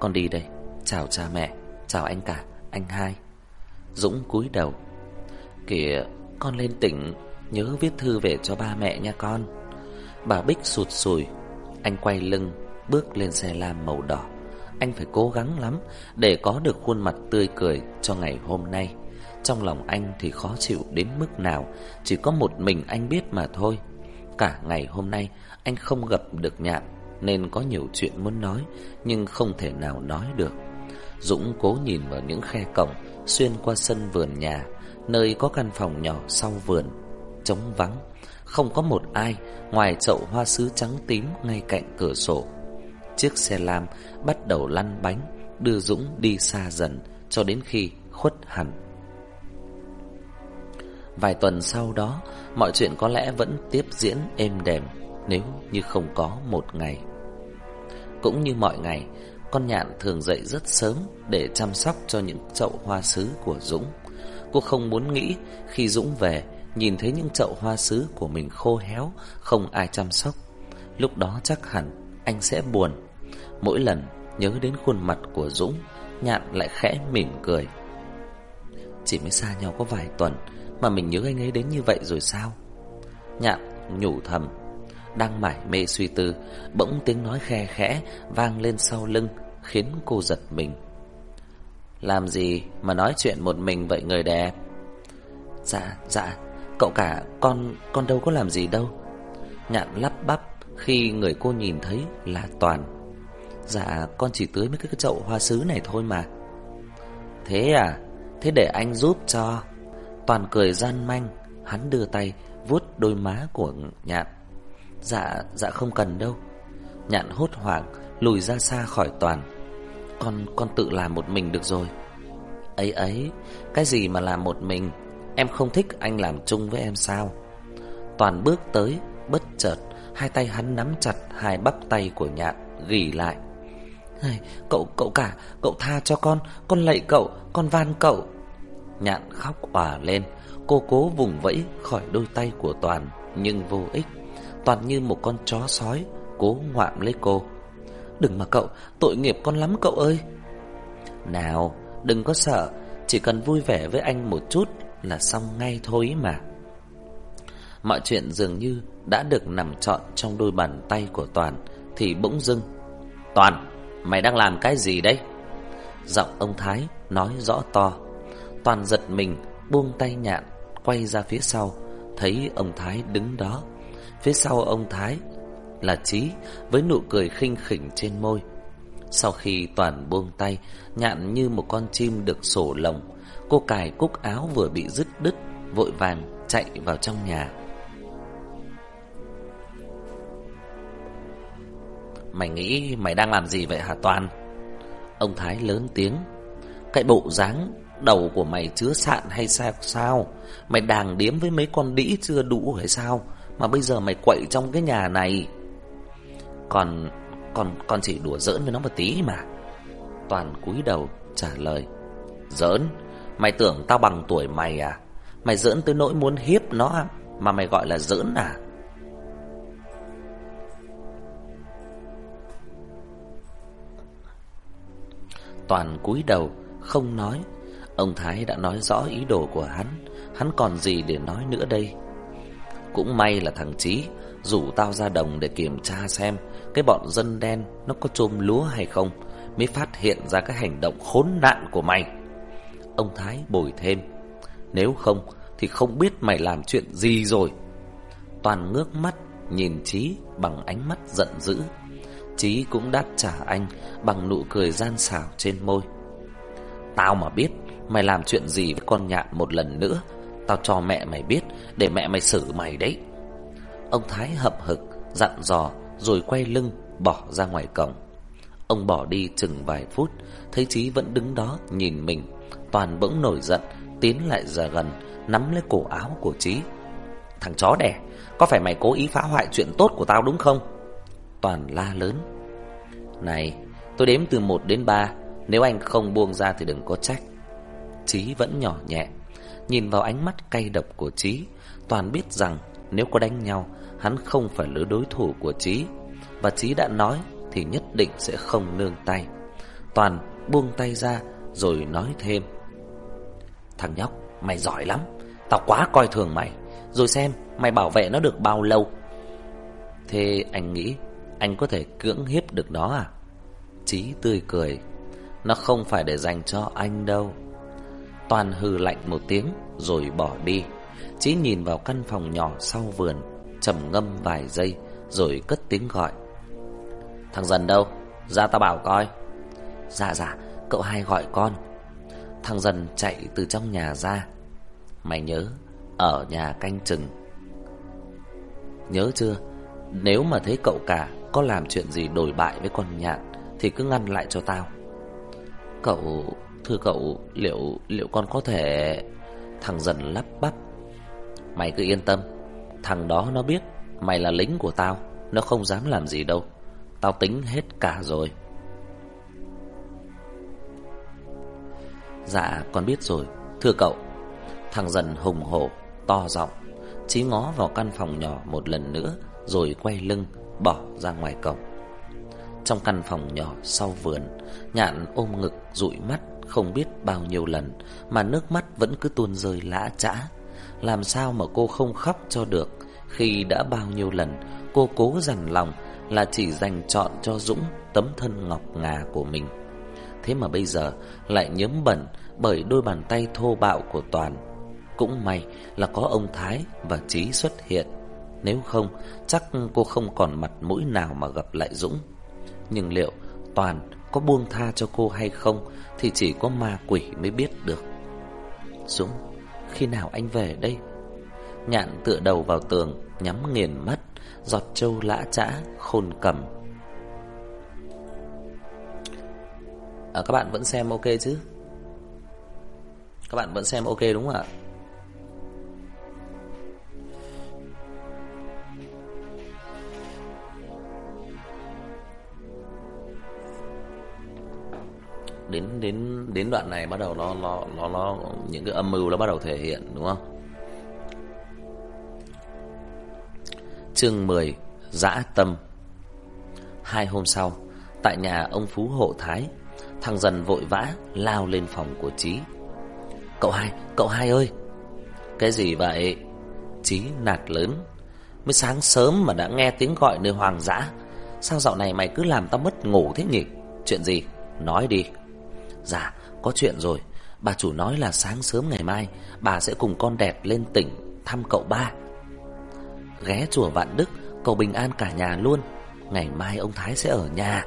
Con đi đây, chào cha mẹ, chào anh cả, anh hai. Dũng cúi đầu. Kìa, con lên tỉnh Nhớ viết thư về cho ba mẹ nha con. Bà Bích sụt sùi Anh quay lưng Bước lên xe lam màu đỏ. Anh phải cố gắng lắm Để có được khuôn mặt tươi cười cho ngày hôm nay. Trong lòng anh thì khó chịu đến mức nào Chỉ có một mình anh biết mà thôi. Cả ngày hôm nay Anh không gặp được nhạn Nên có nhiều chuyện muốn nói Nhưng không thể nào nói được. Dũng cố nhìn vào những khe cổng Xuyên qua sân vườn nhà Nơi có căn phòng nhỏ sau vườn trống vắng, không có một ai ngoài chậu hoa sứ trắng tím ngay cạnh cửa sổ. Chiếc xe lam bắt đầu lăn bánh, đưa Dũng đi xa dần cho đến khi khuất hẳn. Vài tuần sau đó, mọi chuyện có lẽ vẫn tiếp diễn êm đềm nếu như không có một ngày. Cũng như mọi ngày, con nhạn thường dậy rất sớm để chăm sóc cho những chậu hoa sứ của Dũng. Cô không muốn nghĩ khi Dũng về nhìn thấy những chậu hoa sứ của mình khô héo, không ai chăm sóc. Lúc đó chắc hẳn anh sẽ buồn. Mỗi lần nhớ đến khuôn mặt của Dũng, Nhạn lại khẽ mỉm cười. Chỉ mới xa nhau có vài tuần mà mình nhớ anh ấy đến như vậy rồi sao? Nhạn nhủ thầm, đang mải mê suy tư, bỗng tiếng nói khe khẽ vang lên sau lưng, khiến cô giật mình. Làm gì mà nói chuyện một mình vậy người đẹp? Dạ, dạ, Cậu cả con con đâu có làm gì đâu. Nhạn lắp bắp Khi người cô nhìn thấy là Toàn. Dạ con chỉ tưới mấy cái chậu hoa sứ này thôi mà. Thế à? Thế để anh giúp cho. Toàn cười gian manh Hắn đưa tay vuốt đôi má của Nhạn. Dạ dạ không cần đâu. Nhạn hốt hoảng Lùi ra xa khỏi Toàn. Con con tự làm một mình được rồi. Ấy ấy, Cái gì mà làm một mình? Em không thích anh làm chung với em sao? Toàn bước tới, Bất chợt, Hai tay hắn nắm chặt hai bắp tay của nhạn Gỉ lại. Cậu cậu cả, Cậu tha cho con Con lạy cậu, Con van cậu. Nhạn khóc òa lên, Cô cố vùng vẫy khỏi đôi tay của Toàn, Nhưng vô ích. Toàn như một con chó sói, Cố ngoạm lấy cô. Đừng mà cậu Tội nghiệp con lắm cậu ơi Nào Đừng có sợ Chỉ cần vui vẻ với anh một chút là xong ngay thôi mà. Mọi chuyện dường như đã được nằm trọn trong đôi bàn tay của Toàn thì bỗng dưng, "Toàn, mày đang làm cái gì đấy?" Giọng ông Thái nói rõ to. Toàn giật mình, buông tay nhạn, quay ra phía sau, thấy ông Thái đứng đó. Phía sau ông Thái là Chí với nụ cười khinh khỉnh trên môi. Sau khi Toàn buông tay, nhạn như một con chim được sổ lồng. Cô cài cúc áo vừa bị dứt đứt, vội vàng chạy vào trong nhà. Mày nghĩ mày đang làm gì vậy hả Toàn? Ông Thái lớn tiếng. Cái bộ dáng đầu của mày chứa sạn hay sao sao? Mày đàng điếm với mấy con đĩ chưa đủ hay sao? Mà bây giờ mày quậy trong cái nhà này. Còn con con chỉ đùa giỡn với nó một tí mà. Toàn cúi đầu trả lời. Giỡn? Mày tưởng tao bằng tuổi mày à? Mày giỡn tới nỗi muốn hiếp nó à? mà mày gọi là giỡn à? Toàn cúi đầu không nói. Ông Thái đã nói rõ ý đồ của hắn, hắn còn gì để nói nữa đây? Cũng may là thằng Chí rủ tao ra đồng để kiểm tra xem cái bọn dân đen nó có trôm lúa hay không, mới phát hiện ra cái hành động khốn nạn của mày. Ông Thái bồi thêm, nếu không thì không biết mày làm chuyện gì rồi. Toàn ngước mắt nhìn Chí bằng ánh mắt giận dữ. Chí cũng đáp trả anh bằng nụ cười gian xảo trên môi. Tao mà biết mày làm chuyện gì với con nhạn một lần nữa, tao cho mẹ mày biết để mẹ mày xử mày đấy. Ông Thái hậm hực, dặn dò rồi quay lưng bỏ ra ngoài cổng. Ông bỏ đi chừng vài phút, thấy Chí vẫn đứng đó nhìn mình, toàn bỗng nổi giận, tiến lại ra gần, nắm lấy cổ áo của Chí. Thằng chó đẻ, có phải mày cố ý phá hoại chuyện tốt của tao đúng không? Toàn la lớn. Này, tôi đếm từ 1 đến 3, nếu anh không buông ra thì đừng có trách. Chí vẫn nhỏ nhẹ, nhìn vào ánh mắt cay độc của Chí, Toàn biết rằng nếu có đánh nhau, hắn không phải là đối thủ của Chí. Và Chí đã nói thì nhất định sẽ không nương tay. Toàn buông tay ra rồi nói thêm. Thằng nhóc, mày giỏi lắm, tao quá coi thường mày. Rồi xem mày bảo vệ nó được bao lâu. Thế anh nghĩ anh có thể cưỡng hiếp được nó à? Chí tươi cười. Nó không phải để dành cho anh đâu. Toàn hừ lạnh một tiếng rồi bỏ đi. Chí nhìn vào căn phòng nhỏ sau vườn, trầm ngâm vài giây rồi cất tiếng gọi. Thằng dần đâu? Ra ta bảo coi. Dạ dạ, cậu hai gọi con. Thằng dần chạy từ trong nhà ra. Mày nhớ, ở nhà canh chừng. Nhớ chưa? Nếu mà thấy cậu cả có làm chuyện gì đổi bại với con nhạn thì cứ ngăn lại cho tao. Cậu, thưa cậu, liệu liệu con có thể Thằng dần lắp bắp Mày cứ yên tâm Thằng đó nó biết Mày là lính của tao, Nó không dám làm gì đâu. Tao tính hết cả rồi. Dạ con biết rồi. Thưa cậu, Thằng dần hùng hổ, To giọng, Chí ngó vào căn phòng nhỏ một lần nữa, Rồi quay lưng, Bỏ ra ngoài cổng. Trong căn phòng nhỏ sau vườn, Nhạn ôm ngực dụi mắt Không biết bao nhiêu lần, Mà nước mắt vẫn cứ tuôn rơi lã chã làm sao mà cô không khóc cho được? Khi đã bao nhiêu lần, Cô cố dằn lòng Là chỉ dành chọn cho Dũng Tấm thân ngọc ngà của mình. Thế mà bây giờ lại nhớm bẩn Bởi đôi bàn tay thô bạo của Toàn. Cũng may là có ông Thái và Trí xuất hiện. Nếu không, chắc cô không còn mặt mũi nào mà gặp lại Dũng. Nhưng liệu Toàn có buông tha cho cô hay không Thì chỉ có ma quỷ mới biết được. Dũng khi nào anh về đây? Nhạn tựa đầu vào tường Nhắm nghiền mắt Giọt trâu lã trã khôn cầm. À, Các bạn vẫn xem ok chứ? Các bạn vẫn xem ok đúng không ạ? Đến đến đến đoạn này bắt đầu nó nó nó nó những cái âm mưu nó bắt đầu thể hiện đúng không? Chương 10: Dã tâm. Hai hôm sau, tại nhà ông Phú Hộ Thái, thằng dần vội vã lao lên phòng của Chí. "Cậu hai, cậu hai ơi." "Cái gì vậy?" Chí nạt lớn. "Mới sáng sớm mà đã nghe tiếng gọi nơi hoàng dã, sao dạo này mày cứ làm tao mất ngủ thế nhỉ? Chuyện gì? Nói đi." Dạ, có chuyện rồi. Bà chủ nói là sáng sớm ngày mai bà sẽ cùng con đẹp lên tỉnh thăm cậu ba. Ghé chùa Vạn Đức cầu bình an cả nhà luôn. Ngày mai ông Thái sẽ ở nhà.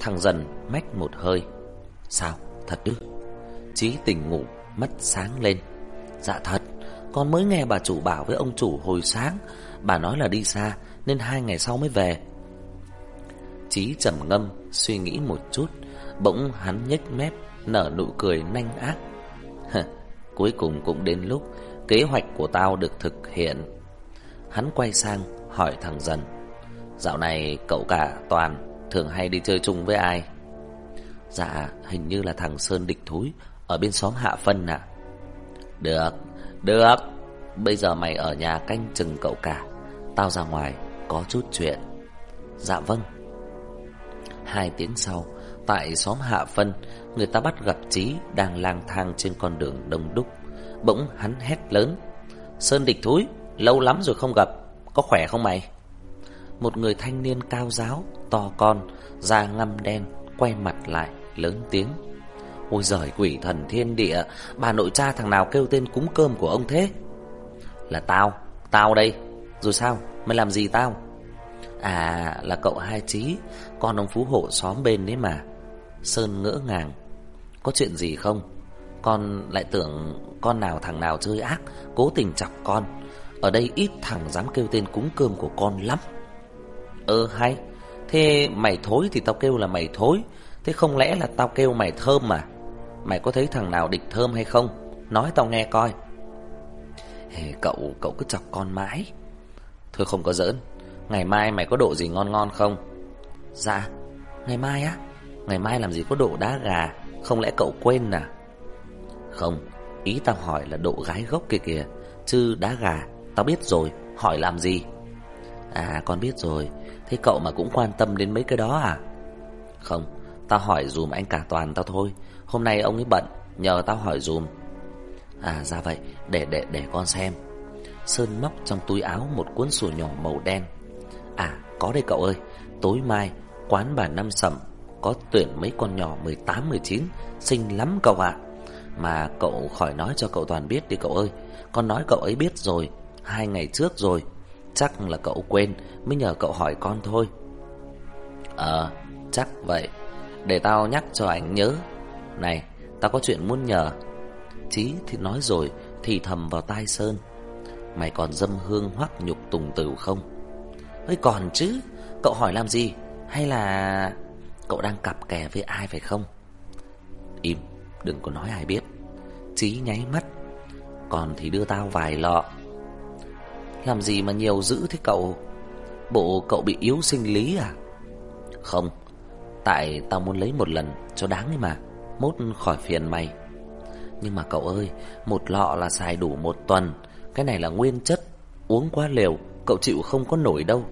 Thằng dần mách một hơi Sao thật chứ Chí tỉnh ngủ mắt sáng lên Dạ thật Con mới nghe bà chủ bảo với ông chủ hồi sáng Bà nói là đi xa Nên hai ngày sau mới về Chí trầm ngâm Suy nghĩ một chút Bỗng hắn nhếch mép, Nở nụ cười nanh ác. Cuối cùng cũng đến lúc Kế hoạch của tao được thực hiện. Hắn quay sang hỏi thằng dần, Dạo này cậu cả Toàn Thường hay đi chơi chung với ai? Dạ hình như là thằng Sơn địch thúi, Ở bên xóm Hạ Phân ạ. Được Được. Bây giờ mày ở nhà canh chừng cậu cả. Tao ra ngoài, Có chút chuyện. Dạ vâng. Hai tiếng sau Tại xóm Hạ Phân Người ta bắt gặp Trí Đang lang thang trên con đường đông đúc. Bỗng hắn hét lớn, Sơn địch thúi Lâu lắm rồi không gặp, Có khỏe không mày? Một người thanh niên cao giáo, To con, Da ngăm đen, Quay mặt lại, lớn tiếng, Ôi giời, quỷ thần thiên địa, Bà nội cha thằng nào kêu tên cúng cơm của ông thế? Là tao Tao đây, Rồi sao, Mày làm gì tao? À là cậu hai trí Con ông phú hộ xóm bên đấy mà. Sơn ngỡ ngàng. Có chuyện gì không? Con lại tưởng con nào thằng nào chơi ác Cố tình chọc con. Ở đây ít thằng dám kêu tên cúng cơm của con lắm. Ơ hay. Thế mày thối thì tao kêu là mày thối. Thế không lẽ là tao kêu mày thơm mà? Mày có thấy thằng nào địch thơm hay không? Nói tao nghe coi. Hề cậu, cậu cứ chọc con mãi. Thôi không có giỡn. Ngày mai mày có độ gì ngon ngon không? Dạ. Ngày mai á? Ngày mai làm gì có độ đá gà, Không lẽ cậu quên à? Không, Ý tao hỏi là độ gái gốc kia kìa, Chứ đá gà, Tao biết rồi, Hỏi làm gì? À con biết rồi, Thế cậu mà cũng quan tâm đến mấy cái đó à? Không, Tao hỏi dùm anh cả toàn tao thôi, Hôm nay ông ấy bận, Nhờ tao hỏi dùm. À ra vậy, Để để để con xem. Sơn móc trong túi áo một cuốn sổ nhỏ màu đen. À có đây cậu ơi, Tối mai, quán bà Năm Sầm có tuyển mấy con nhỏ 18-19 Xinh lắm cậu ạ. Mà cậu khỏi nói cho cậu Toàn biết đi cậu ơi. Con nói cậu ấy biết rồi, Hai ngày trước rồi. Chắc là cậu quên, Mới nhờ cậu hỏi con thôi. Ờ chắc vậy. Để tao nhắc cho anh nhớ. Này, tao có chuyện muốn nhờ. Chí thì nói rồi, Thì thầm vào tai Sơn. Mày còn dâm hương hoắc nhục tùng tử không? Ơi còn chứ, Cậu hỏi làm gì? Hay là Cậu đang cặp kè với ai phải không? Im, Đừng có nói ai biết. Chí nháy mắt. Còn thì đưa tao vài lọ. Làm gì mà nhiều dữ thế cậu? Bộ cậu bị yếu sinh lý à? Không, Tại tao muốn lấy một lần cho đáng ấy mà, Mốt khỏi phiền mày. Nhưng mà cậu ơi, Một lọ là xài đủ một tuần. Cái này là nguyên chất, Uống quá liều, Cậu chịu không có nổi đâu.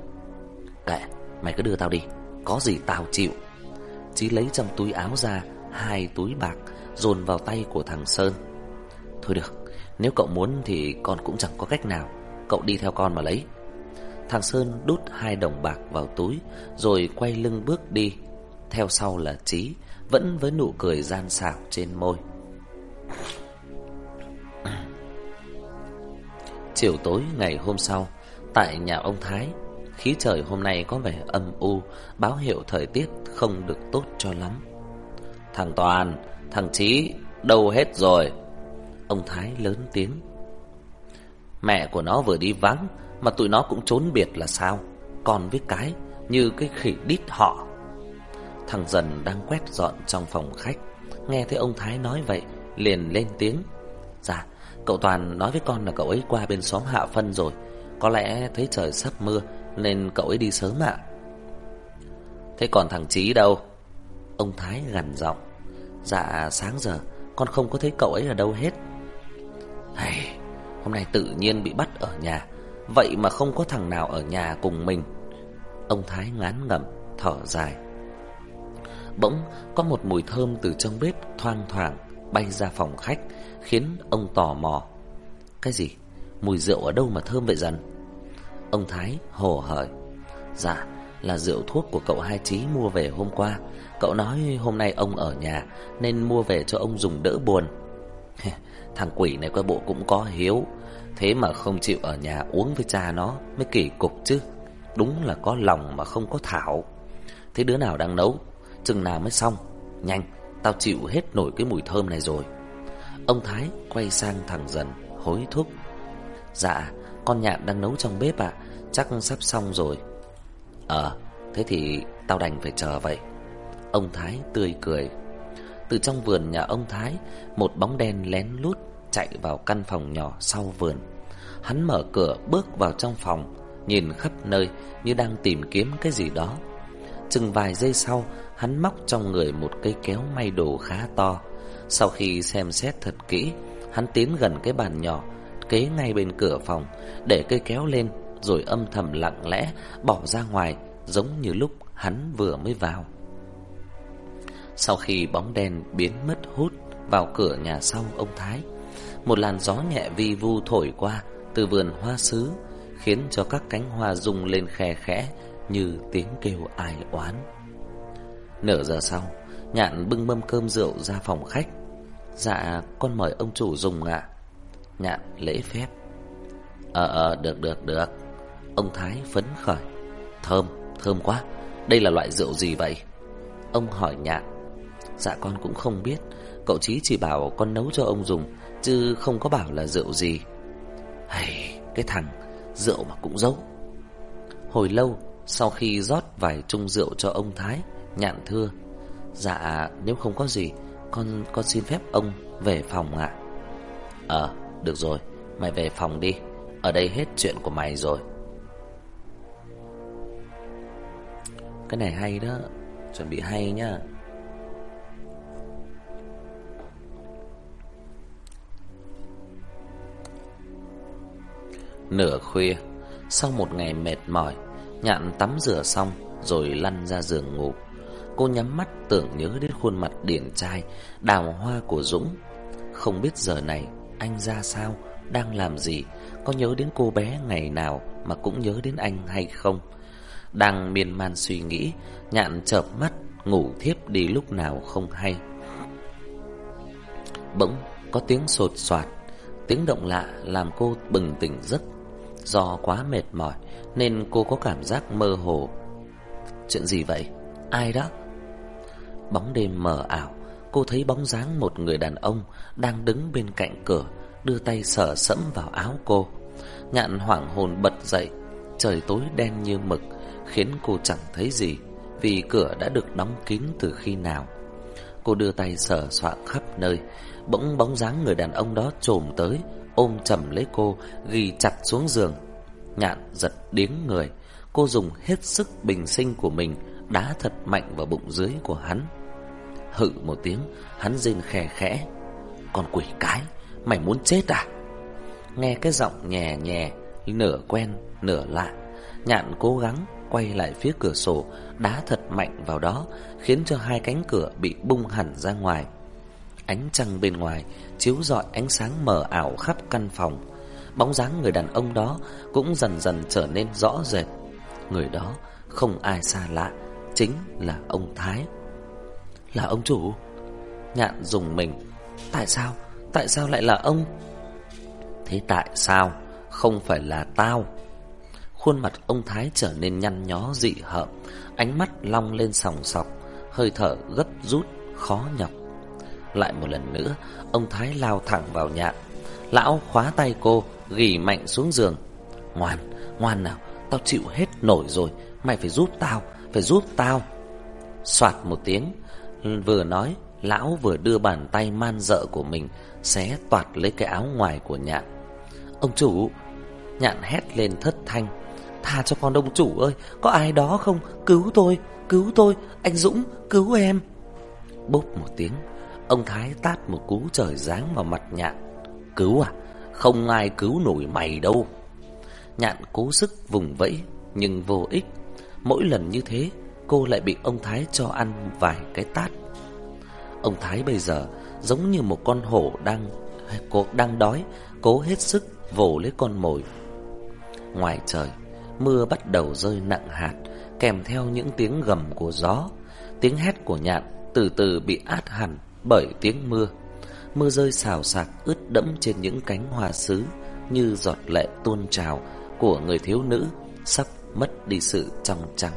Kệ, Mày cứ đưa tao đi, Có gì tao chịu. Chí lấy trong túi áo ra Hai túi bạc, Dồn vào tay của thằng Sơn. Thôi được, Nếu cậu muốn thì con cũng chẳng có cách nào. Cậu đi theo con mà lấy. Thằng Sơn đút hai đồng bạc vào túi, Rồi quay lưng bước đi. Theo sau là Trí Vẫn với nụ cười gian xảo trên môi. Chiều tối ngày hôm sau, Tại nhà ông Thái Khí trời hôm nay có vẻ âm u, Báo hiệu thời tiết không được tốt cho lắm. Thằng Toàn, Thằng Trí Đâu hết rồi? Ông Thái lớn tiếng. Mẹ của nó vừa đi vắng, Mà tụi nó cũng trốn biệt là sao? Còn với cái, Như cái khỉ đít họ. Thằng dần đang quét dọn trong phòng khách. Nghe thấy ông Thái nói vậy, Liền lên tiếng. Dạ Cậu Toàn nói với con là cậu ấy qua bên xóm Hạ Phân rồi. Có lẽ thấy trời sắp mưa nên cậu ấy đi sớm ạ. Thế còn thằng Chí đâu? Ông Thái gằn giọng. Dạ sáng giờ Con không có thấy cậu ấy ở đâu hết. Hey, Hôm nay tự nhiên bị bắt ở nhà. Vậy mà không có thằng nào ở nhà cùng mình. Ông Thái ngán ngẩm Thở dài. Bỗng có một mùi thơm từ trong bếp thoang thoảng Bay ra phòng khách Khiến ông tò mò. Cái gì? Mùi rượu ở đâu mà thơm vậy dần? Ông Thái hồ hởi. Dạ là rượu thuốc của cậu hai trí mua về hôm qua. Cậu nói hôm nay ông ở nhà, Nên mua về cho ông dùng đỡ buồn. Thằng quỷ này coi bộ cũng có hiếu. Thế mà không chịu ở nhà uống với cha nó, Mới kỳ cục chứ. Đúng là có lòng mà không có thảo. Thế đứa nào đang nấu? Chừng nào mới xong? Nhanh, Tao chịu hết nổi cái mùi thơm này rồi. Ông Thái quay sang thằng dần Hối thúc. Dạ con nhạn đang nấu trong bếp ạ. Chắc sắp xong rồi. Ờ Thế thì tao đành phải chờ vậy. Ông Thái tươi cười. Từ trong vườn nhà ông Thái, Một bóng đen lén lút Chạy vào căn phòng nhỏ sau vườn. Hắn mở cửa bước vào trong phòng, Nhìn khắp nơi như đang tìm kiếm cái gì đó. Chừng vài giây sau, Hắn móc trong người một cây kéo may đồ khá to. Sau khi xem xét thật kỹ, Hắn tiến gần cái bàn nhỏ Kế ngay bên cửa phòng, Để cây kéo lên, Rồi âm thầm lặng lẽ bỏ ra ngoài, Giống như lúc hắn vừa mới vào. Sau khi bóng đen biến mất hút Vào cửa nhà sau ông Thái, Một làn gió nhẹ vi vu thổi qua Từ vườn hoa sứ, Khiến cho các cánh hoa rung lên khe khẽ Như tiếng kêu ai oán. Nửa giờ sau, Nhạn bưng mâm cơm rượu ra phòng khách. Dạ con mời ông chủ dùng ạ. Nhạn lễ phép. Ờ ờ được được được. Ông Thái phấn khởi. Thơm thơm quá. Đây là loại rượu gì vậy? Ông hỏi nhạn Dạ con cũng không biết. Cậu Chí chỉ bảo con nấu cho ông dùng, Chứ không có bảo là rượu gì. Hay cái thằng, Rượu mà cũng giấu. Hồi lâu, Sau khi rót vài chung rượu cho ông Thái, Nhạn thưa. Dạ nếu không có gì, Con con xin phép ông về phòng ạ. Ờ được rồi, Mày về phòng đi. Ở đây hết chuyện của mày rồi. Cái này hay đó. Chuẩn bị hay nhá. Nửa khuya, Sau một ngày mệt mỏi, Nhạn tắm rửa xong Rồi lăn ra giường ngủ. Cô nhắm mắt tưởng nhớ đến khuôn mặt điển trai, Đào hoa của Dũng. Không biết giờ này anh ra sao? Đang làm gì? Có nhớ đến cô bé ngày nào Mà cũng nhớ đến anh hay không? Đang miên man suy nghĩ, Nhạn chợp mắt, Ngủ thiếp đi lúc nào không hay. Bỗng có tiếng sột soạt, Tiếng động lạ làm cô bừng tỉnh giấc. Do quá mệt mỏi Nên cô có cảm giác mơ hồ. Chuyện gì vậy? Ai đó? Bóng đêm mờ ảo. Cô thấy bóng dáng một người đàn ông Đang đứng bên cạnh cửa, Đưa tay sờ sẫm vào áo cô. Nhạn hoảng hồn bật dậy, Trời tối đen như mực, Khiến cô chẳng thấy gì, Vì cửa đã được đóng kín từ khi nào. Cô đưa tay sờ soạn khắp nơi, Bỗng bóng dáng người đàn ông đó trồm tới, Ôm chầm lấy cô, Ghi chặt xuống giường. Nhạn giật điếng người, Cô dùng hết sức bình sinh của mình, Đá thật mạnh vào bụng dưới của hắn. Hự một tiếng, Hắn rên khè khẽ. Con quỷ cái, Mày muốn chết à? Nghe cái giọng nhẹ nhẹ Nửa quen, nửa lạ, Nhạn cố gắng quay lại phía cửa sổ, Đá thật mạnh vào đó, Khiến cho hai cánh cửa bị bung hẳn ra ngoài. Ánh trăng bên ngoài Chiếu rọi ánh sáng mờ ảo khắp căn phòng. Bóng dáng người đàn ông đó Cũng dần dần trở nên rõ rệt. Người đó không ai xa lạ, Chính là ông Thái. Là ông chủ. Nhạn dùng mình. Tại sao, tại sao lại là ông? Thế tại sao? Không phải là tao. Khuôn mặt ông Thái trở nên nhăn nhó dị hợm. Ánh mắt long lên sòng sọc. Hơi thở gấp rút Khó nhọc. Lại một lần nữa Ông Thái lao thẳng vào nhạn. Lão khóa tay cô Ghi mạnh xuống giường. Ngoan, ngoan nào. Tao chịu hết nổi rồi. Mày phải giúp tao, phải giúp tao. Soạt một tiếng Vừa nói, Lão vừa đưa bàn tay man dợ của mình Xé toạt lấy cái áo ngoài của nhạn. Ông chủ, Nhạn hét lên thất thanh, Tha cho con ông chủ ơi, Có ai đó không? Cứu tôi Cứu tôi, Anh Dũng, Cứu em. Bốp một tiếng, Ông Thái tát một cú trời giáng vào mặt nhạn. Cứu à? Không ai cứu nổi mày đâu. Nhạn cố sức vùng vẫy, Nhưng vô ích. Mỗi lần như thế Cô lại bị ông Thái cho ăn vài cái tát. Ông Thái bây giờ Giống như một con hổ đang cố đang đói, Cố hết sức vồ lấy con mồi. Ngoài trời, Mưa bắt đầu rơi nặng hạt, Kèm theo những tiếng gầm của gió. Tiếng hét của nhạn Từ từ bị át hẳn Bởi tiếng mưa. Mưa rơi xào xạc ướt đẫm trên những cánh hoa sứ Như giọt lệ tuôn trào Của người thiếu nữ Sắp mất đi sự trong trắng.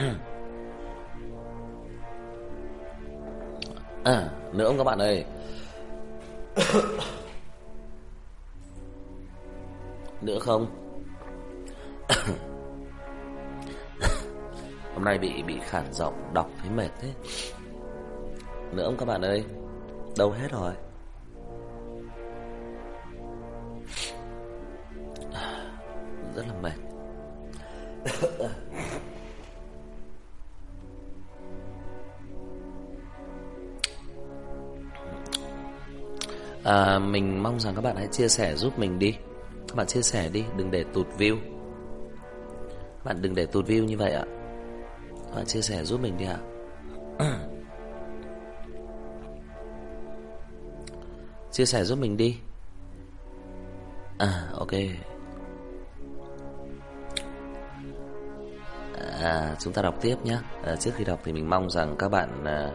à, nữa ông các bạn ơi. Nữa không? Hôm nay bị bị khản giọng đọc thấy mệt thế. Nữa ông các bạn ơi đâu hết rồi? Rất là mệt. À, Mình mong rằng các bạn hãy chia sẻ giúp mình đi. Các bạn chia sẻ đi Đừng để tụt view. Các bạn đừng để tụt view như vậy ạ. Các bạn chia sẻ giúp mình đi ạ. Chia sẻ giúp mình đi. À ok. À, Chúng ta đọc tiếp nhé. À, Trước khi đọc thì mình mong rằng các bạn à,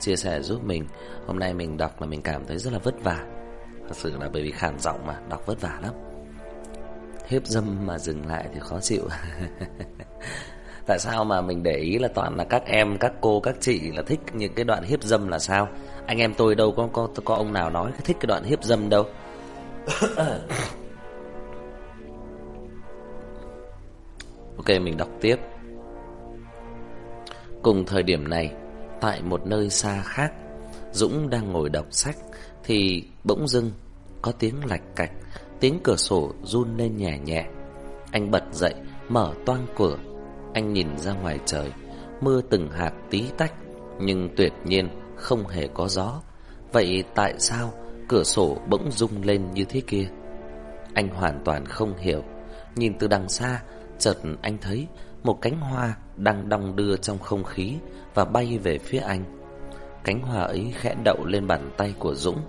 chia sẻ giúp mình Hôm nay mình đọc mà mình cảm thấy rất là vất vả Thật sự là bởi vì khản giọng mà Đọc vất vả lắm Hiếp dâm mà dừng lại thì khó chịu Tại sao mà mình để ý là toàn là các em, các cô, các chị là thích những cái đoạn hiếp dâm là sao? Anh em tôi đâu có có có ông nào nói thích cái đoạn hiếp dâm đâu. ok, mình đọc tiếp. Cùng thời điểm này, tại một nơi xa khác, Dũng đang ngồi đọc sách thì bỗng dưng có tiếng lạch cạch, tiếng cửa sổ run lên nhẹ nhẹ. Anh bật dậy, mở toang cửa anh nhìn ra ngoài trời, mưa từng hạt tí tách, nhưng tuyệt nhiên không hề có gió. Vậy tại sao cửa sổ bỗng rung lên như thế kia? Anh hoàn toàn không hiểu. Nhìn từ đằng xa, chợt anh thấy một cánh hoa đang đong đưa trong không khí và bay về phía anh. Cánh hoa ấy khẽ đậu lên bàn tay của Dũng,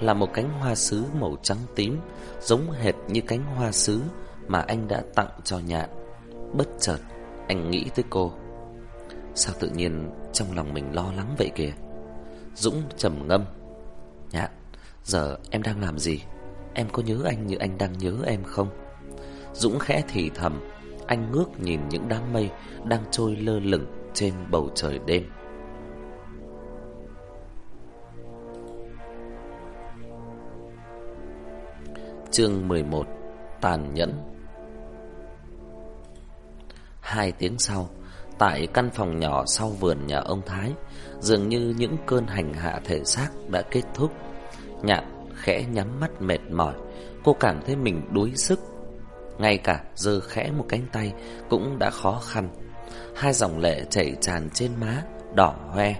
là một cánh hoa sứ màu trắng tím, giống hệt như cánh hoa sứ mà anh đã tặng cho nhạn. Bất chợt, anh nghĩ tới cô. Sao tự nhiên trong lòng mình lo lắng vậy kìa? Dũng trầm ngâm. Nhạn Giờ em đang làm gì? Em có nhớ anh như anh đang nhớ em không? Dũng khẽ thì thầm. Anh ngước nhìn những đám mây Đang trôi lơ lửng trên bầu trời đêm Chương 11 Tàn nhẫn Hai tiếng sau, tại căn phòng nhỏ sau vườn nhà ông Thái, dường như những cơn hành hạ thể xác đã kết thúc. Nhạn khẽ nhắm mắt mệt mỏi, cô cảm thấy mình đuối sức. Ngay cả giơ khẽ một cánh tay cũng đã khó khăn. Hai dòng lệ chảy tràn trên má, đỏ hoe.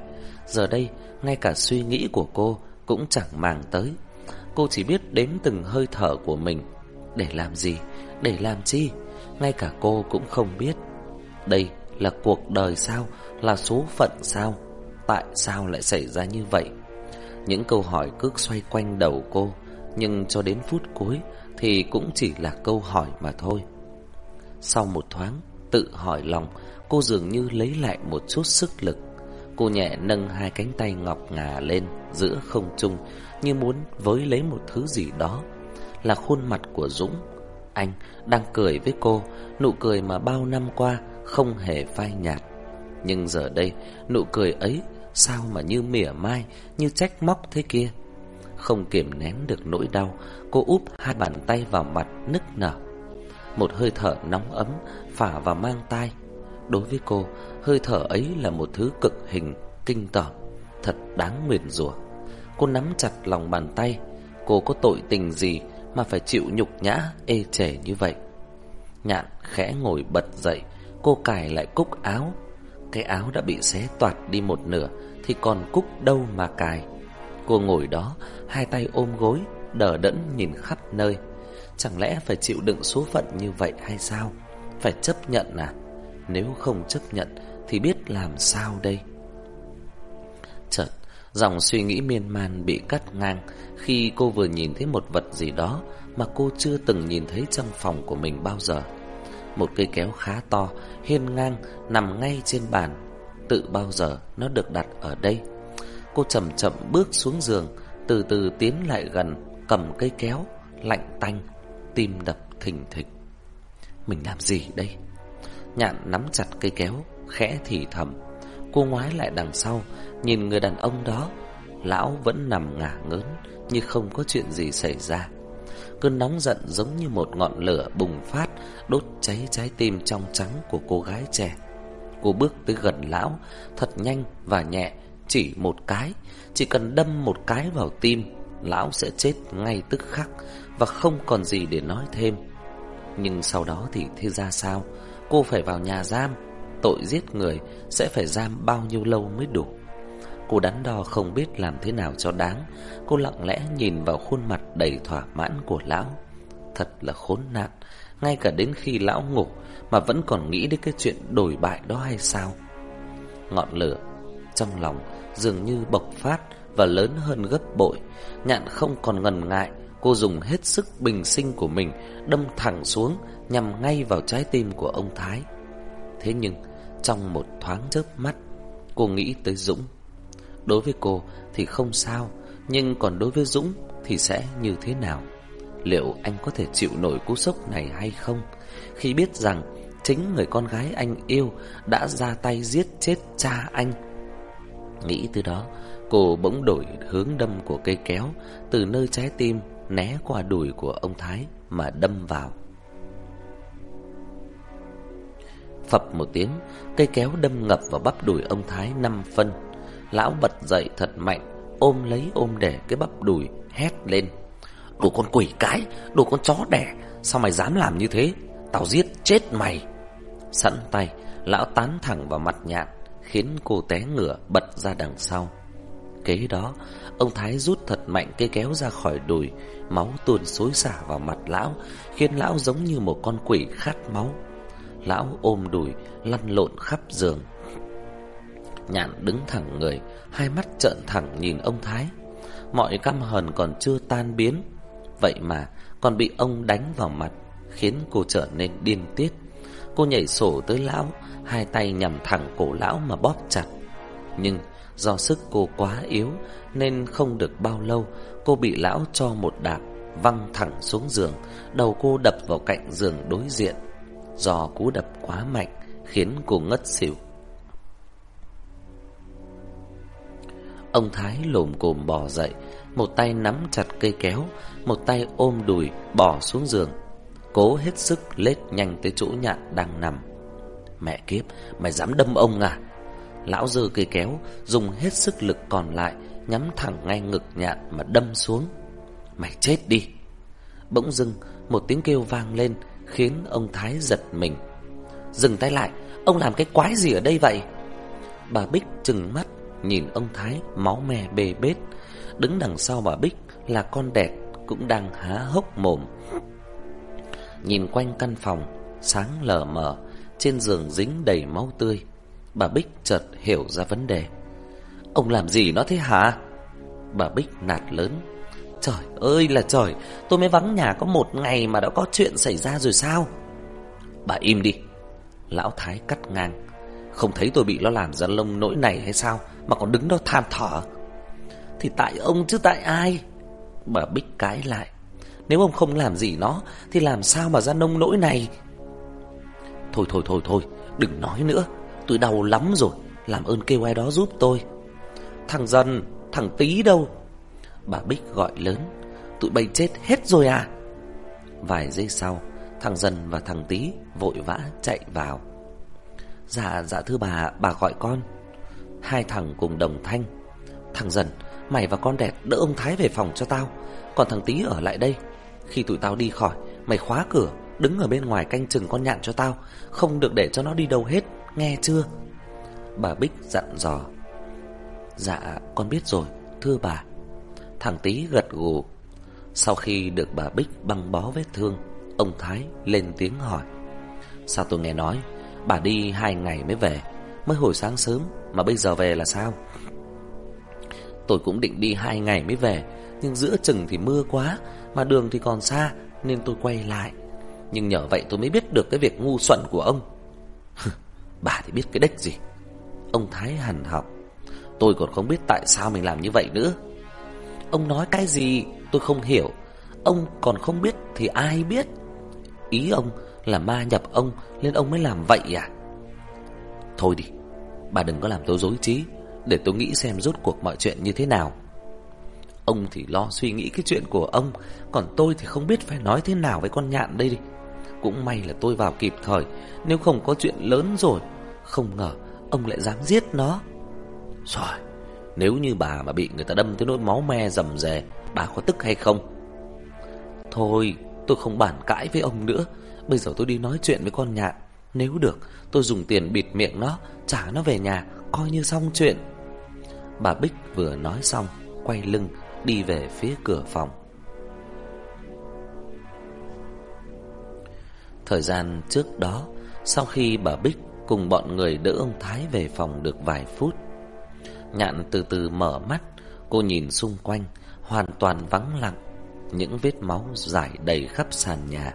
Giờ đây, ngay cả suy nghĩ của cô cũng chẳng màng tới. Cô chỉ biết đếm từng hơi thở của mình. Để làm gì? Để làm chi? Ngay cả cô cũng không biết. Đây là cuộc đời sao? Là số phận sao? Tại sao lại xảy ra như vậy? Những câu hỏi cứ xoay quanh đầu cô, nhưng cho đến phút cuối thì cũng chỉ là câu hỏi mà thôi. Sau một thoáng tự hỏi lòng, cô dường như lấy lại một chút sức lực. Cô nhẹ nâng hai cánh tay ngọc ngà lên giữa không trung như muốn với lấy một thứ gì đó. Là khuôn mặt của Dũng. Anh đang cười với cô, nụ cười mà bao năm qua không hề phai nhạt. Nhưng giờ đây, nụ cười ấy sao mà như mỉa mai, như trách móc thế kia. Không kiềm nén được nỗi đau, cô úp hai bàn tay vào mặt nức nở. Một hơi thở nóng ấm phả vào mang tai. Đối với cô, hơi thở ấy là một thứ cực hình, kinh tởm, thật đáng nguyền rủa. Cô nắm chặt lòng bàn tay, cô có tội tình gì mà phải chịu nhục nhã ê chề như vậy. Nhạn khẽ ngồi bật dậy, Cô cài lại cúc áo Cái áo đã bị xé toạt đi một nửa Thì còn cúc đâu mà cài Cô ngồi đó Hai tay ôm gối Đờ đẫn nhìn khắp nơi. Chẳng lẽ phải chịu đựng số phận như vậy hay sao? Phải chấp nhận à? Nếu không chấp nhận Thì biết làm sao đây? Chợt Dòng suy nghĩ miên man bị cắt ngang Khi cô vừa nhìn thấy một vật gì đó Mà cô chưa từng nhìn thấy trong phòng của mình bao giờ. Một cây kéo khá to, hiên ngang, nằm ngay trên bàn. Tự bao giờ nó được đặt ở đây? Cô chậm chậm bước xuống giường, từ từ tiến lại gần, cầm cây kéo, lạnh tanh, tim đập thình thịch. Mình làm gì đây? Nhạn nắm chặt cây kéo, khẽ thì thầm. Cô ngoái lại đằng sau, nhìn người đàn ông đó, Lão vẫn nằm ngả ngớn Như không có chuyện gì xảy ra Cơn nóng giận giống như một ngọn lửa bùng phát Đốt cháy trái tim trong trắng của cô gái trẻ Cô bước tới gần lão Thật nhanh và nhẹ chỉ một cái, Chỉ cần đâm một cái vào tim, Lão sẽ chết ngay tức khắc Và không còn gì để nói thêm. Nhưng sau đó thì thế ra sao? Cô phải vào nhà giam, Tội giết người Sẽ phải giam bao nhiêu lâu mới đủ? Cô đắn đo không biết làm thế nào cho đáng, Cô lặng lẽ nhìn vào khuôn mặt đầy thỏa mãn của lão. Thật là khốn nạn, Ngay cả đến khi lão ngủ Mà vẫn còn nghĩ đến cái chuyện đổi bại đó hay sao? Ngọn lửa Trong lòng dường như bộc phát Và lớn hơn gấp bội. Nhạn không còn ngần ngại, Cô dùng hết sức bình sinh của mình, Đâm thẳng xuống, Nhằm ngay vào trái tim của ông Thái. Thế nhưng, Trong một thoáng chớp mắt, Cô nghĩ tới Dũng. Đối với cô thì không sao, Nhưng còn đối với Dũng thì sẽ như thế nào? Liệu anh có thể chịu nổi cú sốc này hay không? Khi biết rằng Chính người con gái anh yêu Đã ra tay giết chết cha anh Nghĩ từ đó, Cô bỗng đổi hướng đâm của cây kéo, Từ nơi trái tim Né qua đùi của ông Thái Mà đâm vào. Phập một tiếng, Cây kéo đâm ngập vào bắp đùi ông Thái năm phân. Lão bật dậy thật mạnh, Ôm lấy ôm để cái bắp đùi, Hét lên. Đồ con quỷ cái, Đồ con chó đẻ, Sao mày dám làm như thế? Tao giết chết mày! Sẵn tay, Lão tán thẳng vào mặt nhạn. Khiến cô té ngửa bật ra đằng sau. Kế đó, Ông Thái rút thật mạnh cây kéo ra khỏi đùi, Máu tuôn xối xả vào mặt lão, Khiến lão giống như một con quỷ khát máu. Lão ôm đùi, Lăn lộn khắp giường. Nhạn đứng thẳng người, Hai mắt trợn thẳng nhìn ông Thái. Mọi căm hờn còn chưa tan biến. Vậy mà, còn bị ông đánh vào mặt, Khiến cô trở nên điên tiết. Cô nhảy sổ tới lão, Hai tay nhằm thẳng cổ lão mà bóp chặt. Nhưng do sức cô quá yếu Nên không được bao lâu, Cô bị lão cho một đạp Văng thẳng xuống giường, Đầu cô đập vào cạnh giường đối diện. Do cú đập quá mạnh Khiến cô ngất xỉu. Ông Thái lồm cồm bò dậy, Một tay nắm chặt cây kéo, Một tay ôm đùi bỏ xuống giường. Cố hết sức lết nhanh tới chỗ nhạn đang nằm. Mẹ kiếp, Mày dám đâm ông à? Lão dư cây kéo, Dùng hết sức lực còn lại, Nhắm thẳng ngay ngực nhạn mà đâm xuống. Mày chết đi. Bỗng dưng, một tiếng kêu vang lên, Khiến ông Thái giật mình. Dừng tay lại, Ông làm cái quái gì ở đây vậy? Bà Bích trừng mắt, Nhìn ông Thái máu me bê bết. Đứng đằng sau bà Bích là con đẹp Cũng đang há hốc mồm. Nhìn quanh căn phòng, Sáng lờ mờ, Trên giường dính đầy máu tươi. Bà Bích chợt hiểu ra vấn đề. Ông làm gì nó thế hả? Bà Bích nạt lớn. Trời ơi là trời, Tôi mới vắng nhà có một ngày mà đã có chuyện xảy ra rồi sao? Bà im đi. Lão Thái cắt ngang. Không thấy tôi bị nó làm ra lông nỗi này hay sao Mà còn đứng đó than thở. Thì tại ông chứ tại ai? Bà Bích cãi lại. Nếu ông không làm gì nó, Thì làm sao mà ra nông nỗi này? Thôi thôi thôi thôi, Đừng nói nữa. Tôi đau lắm rồi, Làm ơn kêu ai đó giúp tôi. Thằng dần Thằng tí đâu? Bà Bích gọi lớn. Tụi bay chết hết rồi à? Vài giây sau, Thằng dần và thằng tí vội vã chạy vào. Dạ dạ thưa bà Bà gọi con. Hai thằng cùng đồng thanh. Thằng dần Mày và con đẹp đỡ ông Thái về phòng cho tao. Còn thằng tí ở lại đây. Khi tụi tao đi khỏi, Mày khóa cửa, Đứng ở bên ngoài canh chừng con nhạn cho tao, Không được để cho nó đi đâu hết, Nghe chưa? Bà Bích dặn dò. Dạ con biết rồi, Thưa bà. Thằng Tý gật gù. Sau khi được bà Bích băng bó vết thương, Ông Thái lên tiếng hỏi. Sao tôi nghe nói, Bà đi hai ngày mới về, Mới hồi sáng sớm, Mà bây giờ về là sao? Tôi cũng định đi hai ngày mới về nhưng giữa chừng thì mưa quá, Mà đường thì còn xa, Nên tôi quay lại. Nhưng nhờ vậy tôi mới biết được cái việc ngu xuẩn của ông. Bà thì biết cái đếch gì? Ông Thái hằn học. Tôi còn không biết tại sao mình làm như vậy nữa. Ông nói cái gì tôi không hiểu. Ông còn không biết thì ai biết? Ý ông là ma nhập ông Nên ông mới làm vậy à? Thôi đi, Bà đừng có làm tôi dối trí, Để tôi nghĩ xem rốt cuộc mọi chuyện như thế nào. Ông thì lo suy nghĩ cái chuyện của ông, Còn tôi thì không biết phải nói thế nào với con nhạn đây đi. Cũng may là tôi vào kịp thời, Nếu không có chuyện lớn rồi, Không ngờ ông lại dám giết nó. Rồi, Nếu như bà mà bị người ta đâm tới nỗi máu me rầm rề, Bà có tức hay không? Thôi, tôi không bàn cãi với ông nữa. Bây giờ tôi đi nói chuyện với con nhạn. Nếu được, tôi dùng tiền bịt miệng nó, Trả nó về nhà, Coi như xong chuyện. Bà Bích vừa nói xong, Quay lưng đi về phía cửa phòng. Thời gian trước đó, Sau khi bà Bích cùng bọn người đỡ ông Thái về phòng được vài phút, Nhạn từ từ mở mắt, Cô nhìn xung quanh, Hoàn toàn vắng lặng, Những vết máu rải đầy khắp sàn nhà.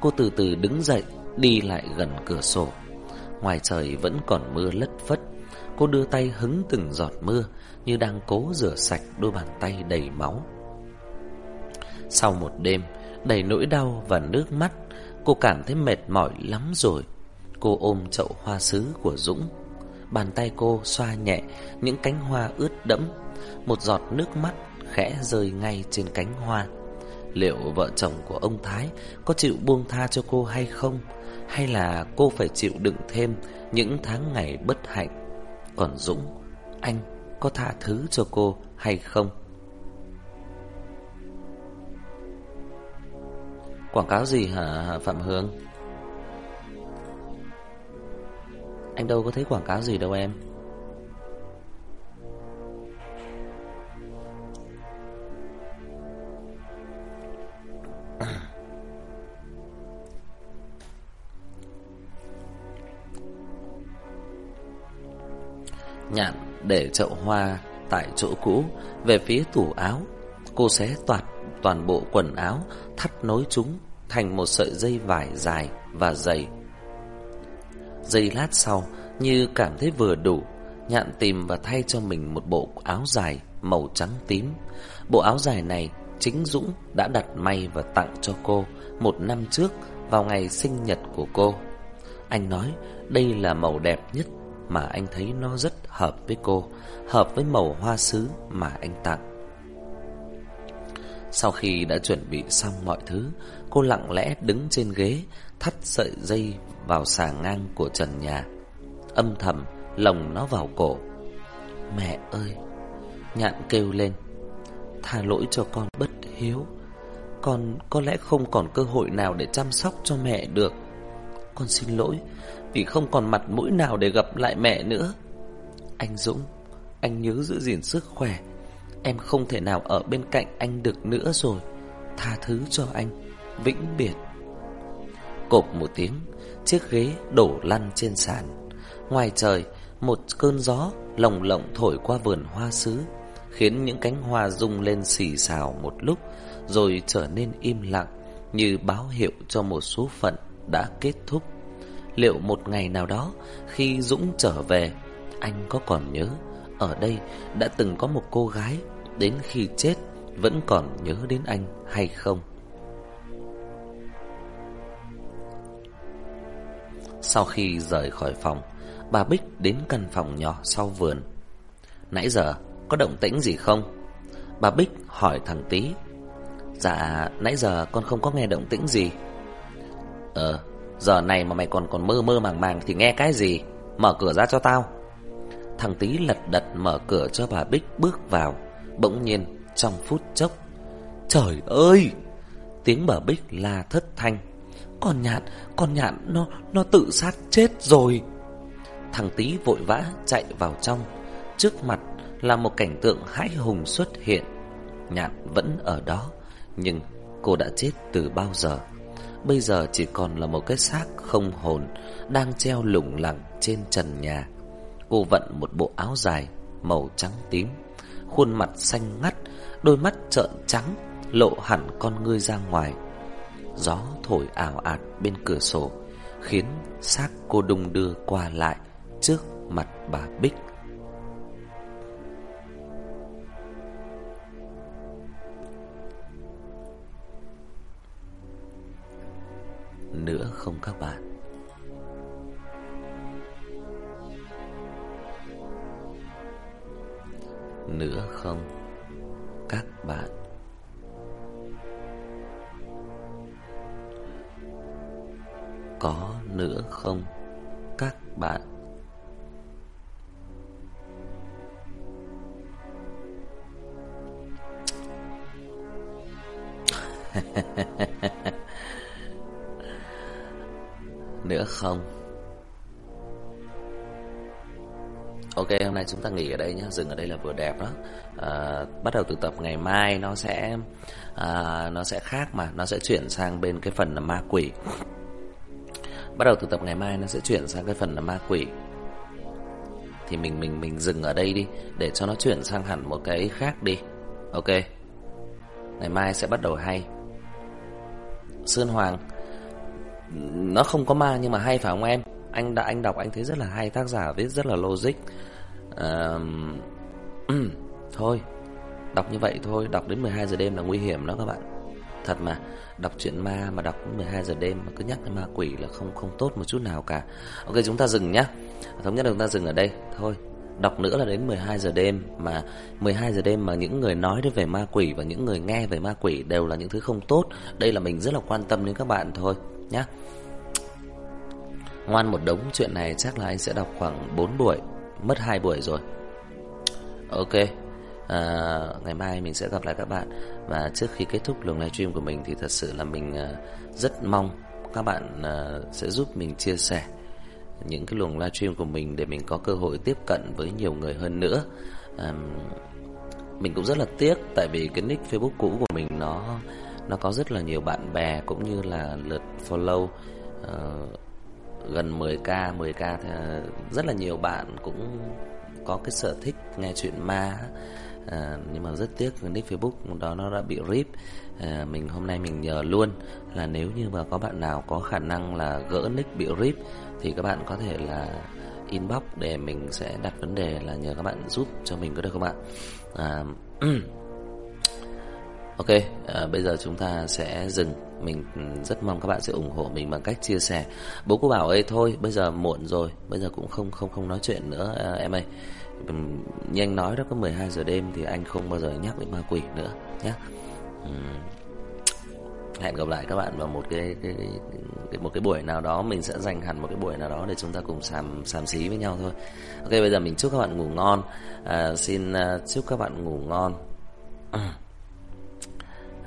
Cô từ từ đứng dậy, Đi lại gần cửa sổ. Ngoài trời vẫn còn mưa lất phất. Cô đưa tay hứng từng giọt mưa Như đang cố rửa sạch đôi bàn tay đầy máu. Sau một đêm Đầy nỗi đau và nước mắt, Cô cảm thấy mệt mỏi lắm rồi. Cô ôm chậu hoa sứ của Dũng. Bàn tay cô xoa nhẹ Những cánh hoa ướt đẫm. Một giọt nước mắt khẽ rơi ngay trên cánh hoa. Liệu vợ chồng của ông Thái Có chịu buông tha cho cô hay không? Hay là cô phải chịu đựng thêm Những tháng ngày bất hạnh? Còn Dũng, Anh có tha thứ cho cô hay không? Quảng cáo gì hả, Phạm Hương? Anh đâu có thấy quảng cáo gì đâu em. Nhạn để chậu hoa tại chỗ cũ về phía tủ áo. Cô xé toạt toàn bộ quần áo, thắt nối chúng thành một sợi dây vải dài và dày. Giây lát sau, như cảm thấy vừa đủ, Nhạn tìm và thay cho mình một bộ áo dài màu trắng tím. Bộ áo dài này chính Dũng đã đặt may và tặng cho cô một năm trước vào ngày sinh nhật của cô. Anh nói đây là màu đẹp nhất mà anh thấy nó rất hợp với cô, hợp với màu hoa sứ mà anh tặng. Sau khi đã chuẩn bị xong mọi thứ, cô lặng lẽ đứng trên ghế, thắt sợi dây vào xà ngang của trần nhà. Âm thầm lồng nó vào cổ. Mẹ ơi! Nhạn kêu lên. Tha lỗi cho con bất hiếu. Con có lẽ không còn cơ hội nào để chăm sóc cho mẹ được. Con xin lỗi vì không còn mặt mũi nào để gặp lại mẹ nữa. Anh Dũng, anh nhớ giữ gìn sức khỏe. Em không thể nào ở bên cạnh anh được nữa rồi. Tha thứ cho anh, vĩnh biệt. Cộp một tiếng, chiếc ghế đổ lăn trên sàn. Ngoài trời, một cơn gió lồng lộng thổi qua vườn hoa sứ, khiến những cánh hoa rung lên xì xào một lúc, rồi trở nên im lặng, như báo hiệu cho một số phận đã kết thúc. Liệu một ngày nào đó, Khi Dũng trở về, Anh có còn nhớ, Ở đây đã từng có một cô gái, Đến khi chết Vẫn còn nhớ đến anh hay không? Sau khi rời khỏi phòng, Bà Bích đến căn phòng nhỏ sau vườn. Nãy giờ, có động tĩnh gì không? Bà Bích hỏi thằng Tý. Dạ nãy giờ con không có nghe động tĩnh gì. Ờ Giờ này mà mày còn còn mơ mơ màng màng thì nghe cái gì? Mở cửa ra cho tao. Thằng tí lật đật mở cửa cho bà Bích bước vào. Bỗng nhiên, trong phút chốc, Trời ơi! Tiếng bà Bích la thất thanh. Con nhạn Con nhạn, nó nó tự sát chết rồi. Thằng tí vội vã chạy vào trong. Trước mặt là một cảnh tượng hãi hùng xuất hiện. Nhạn vẫn ở đó, Nhưng cô đã chết từ bao giờ? Bây giờ chỉ còn là một cái xác không hồn đang treo lủng lẳng trên trần nhà. Cô vận một bộ áo dài màu trắng tím, khuôn mặt xanh ngắt, đôi mắt trợn trắng, lộ hẳn con ngươi ra ngoài. Gió thổi ảo ạt bên cửa sổ, khiến xác cô đung đưa qua lại trước mặt bà Bích. Nữa không các bạn? Nữa không? các bạn Có nữa không các bạn nữa không? Ok hôm nay chúng ta nghỉ ở đây nhé Dừng ở đây là vừa đẹp đó à, Bắt đầu từ tập ngày mai Nó sẽ à, Nó sẽ khác mà. Nó sẽ chuyển sang bên cái phần là ma quỷ. Bắt đầu từ tập ngày mai Nó sẽ chuyển sang cái phần là ma quỷ. Thì mình mình mình dừng ở đây đi Để cho nó chuyển sang hẳn một cái khác đi. Ok. Ngày mai sẽ bắt đầu hay. Sơn Hoàng nó không có ma nhưng mà hay phải không em? Anh đã anh đọc anh thấy rất là hay Tác giả viết rất là logic. À, Thôi Đọc như vậy thôi Đọc đến 12 giờ đêm là nguy hiểm đó các bạn. Thật mà Đọc chuyện ma mà đọc đến 12 giờ đêm Mà cứ nhắc đến ma quỷ là không không tốt một chút nào cả. Ok chúng ta dừng nhá. Thống nhất là chúng ta dừng ở đây. Thôi Đọc nữa là đến 12 giờ đêm Mà 12 giờ đêm mà những người nói đến về ma quỷ Và những người nghe về ma quỷ Đều là những thứ không tốt. Đây là mình rất là quan tâm đến các bạn thôi nhé. Ngoan một đống chuyện này chắc là anh sẽ đọc khoảng 4 buổi Mất 2 buổi rồi Ok à, Ngày mai mình sẽ gặp lại các bạn Và trước khi kết thúc luồng livestream của mình Thì thật sự là mình à, rất mong Các bạn à, sẽ giúp mình chia sẻ những cái luồng livestream của mình để mình có cơ hội tiếp cận với nhiều người hơn nữa. À, mình cũng rất là tiếc tại vì cái nick Facebook cũ của mình nó nó có rất là nhiều bạn bè cũng như là lượt follow uh, gần 10k, 10k thì rất là nhiều bạn cũng có cái sở thích nghe chuyện ma à, nhưng mà rất tiếc cái nick Facebook đó nó đã bị rip à, mình hôm nay mình nhờ luôn là nếu như mà có bạn nào có khả năng là gỡ nick bị rip thì các bạn có thể là inbox để mình sẽ đặt vấn đề là nhờ các bạn giúp cho mình có được không ạ? À, ok, à, bây giờ chúng ta sẽ dừng. Mình ừ, rất mong các bạn sẽ ủng hộ mình bằng cách chia sẻ. Bố cô bảo ơi thôi, bây giờ muộn rồi, bây giờ cũng không không không nói chuyện nữa à, em ơi. Như anh nói đó có 12 giờ đêm thì anh không bao giờ nhắc đến ma quỷ nữa nhé. Uhm hẹn gặp lại các bạn vào một cái, cái, cái một cái buổi nào đó mình sẽ dành hẳn một cái buổi nào đó để chúng ta cùng sàm sàm xí với nhau thôi ok bây giờ mình chúc các bạn ngủ ngon à, xin uh, chúc các bạn ngủ ngon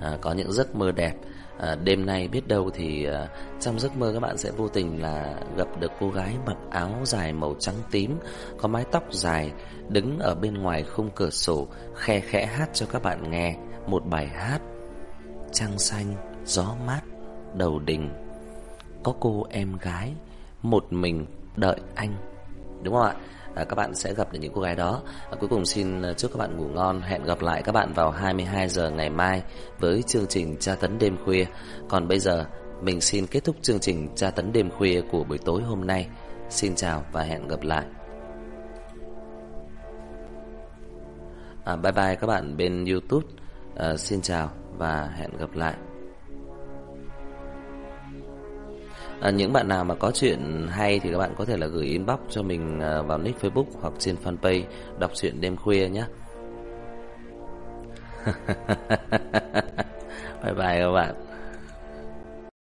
à, có những giấc mơ đẹp. À, đêm nay biết đâu thì à, trong giấc mơ các bạn sẽ vô tình là gặp được cô gái mặc áo dài màu trắng tím có mái tóc dài đứng ở bên ngoài khung cửa sổ khe khẽ hát cho các bạn nghe một bài hát. Trăng xanh gió mát, đầu đình. Có cô em gái Một mình đợi anh. Đúng không ạ? À, các bạn sẽ gặp được những cô gái đó. À, Cuối cùng xin à, chúc các bạn ngủ ngon. Hẹn gặp lại các bạn vào 22 giờ ngày mai Với chương trình tra tấn đêm khuya. Còn bây giờ Mình xin kết thúc chương trình tra tấn đêm khuya Của buổi tối hôm nay. Xin chào và hẹn gặp lại. À, Bye bye các bạn bên Youtube. À, Xin chào và hẹn gặp lại. À, Những bạn nào mà có chuyện hay Thì các bạn có thể là gửi inbox cho mình à, Vào nick facebook hoặc trên fanpage Đọc truyện đêm khuya nhé. Bye bye các bạn.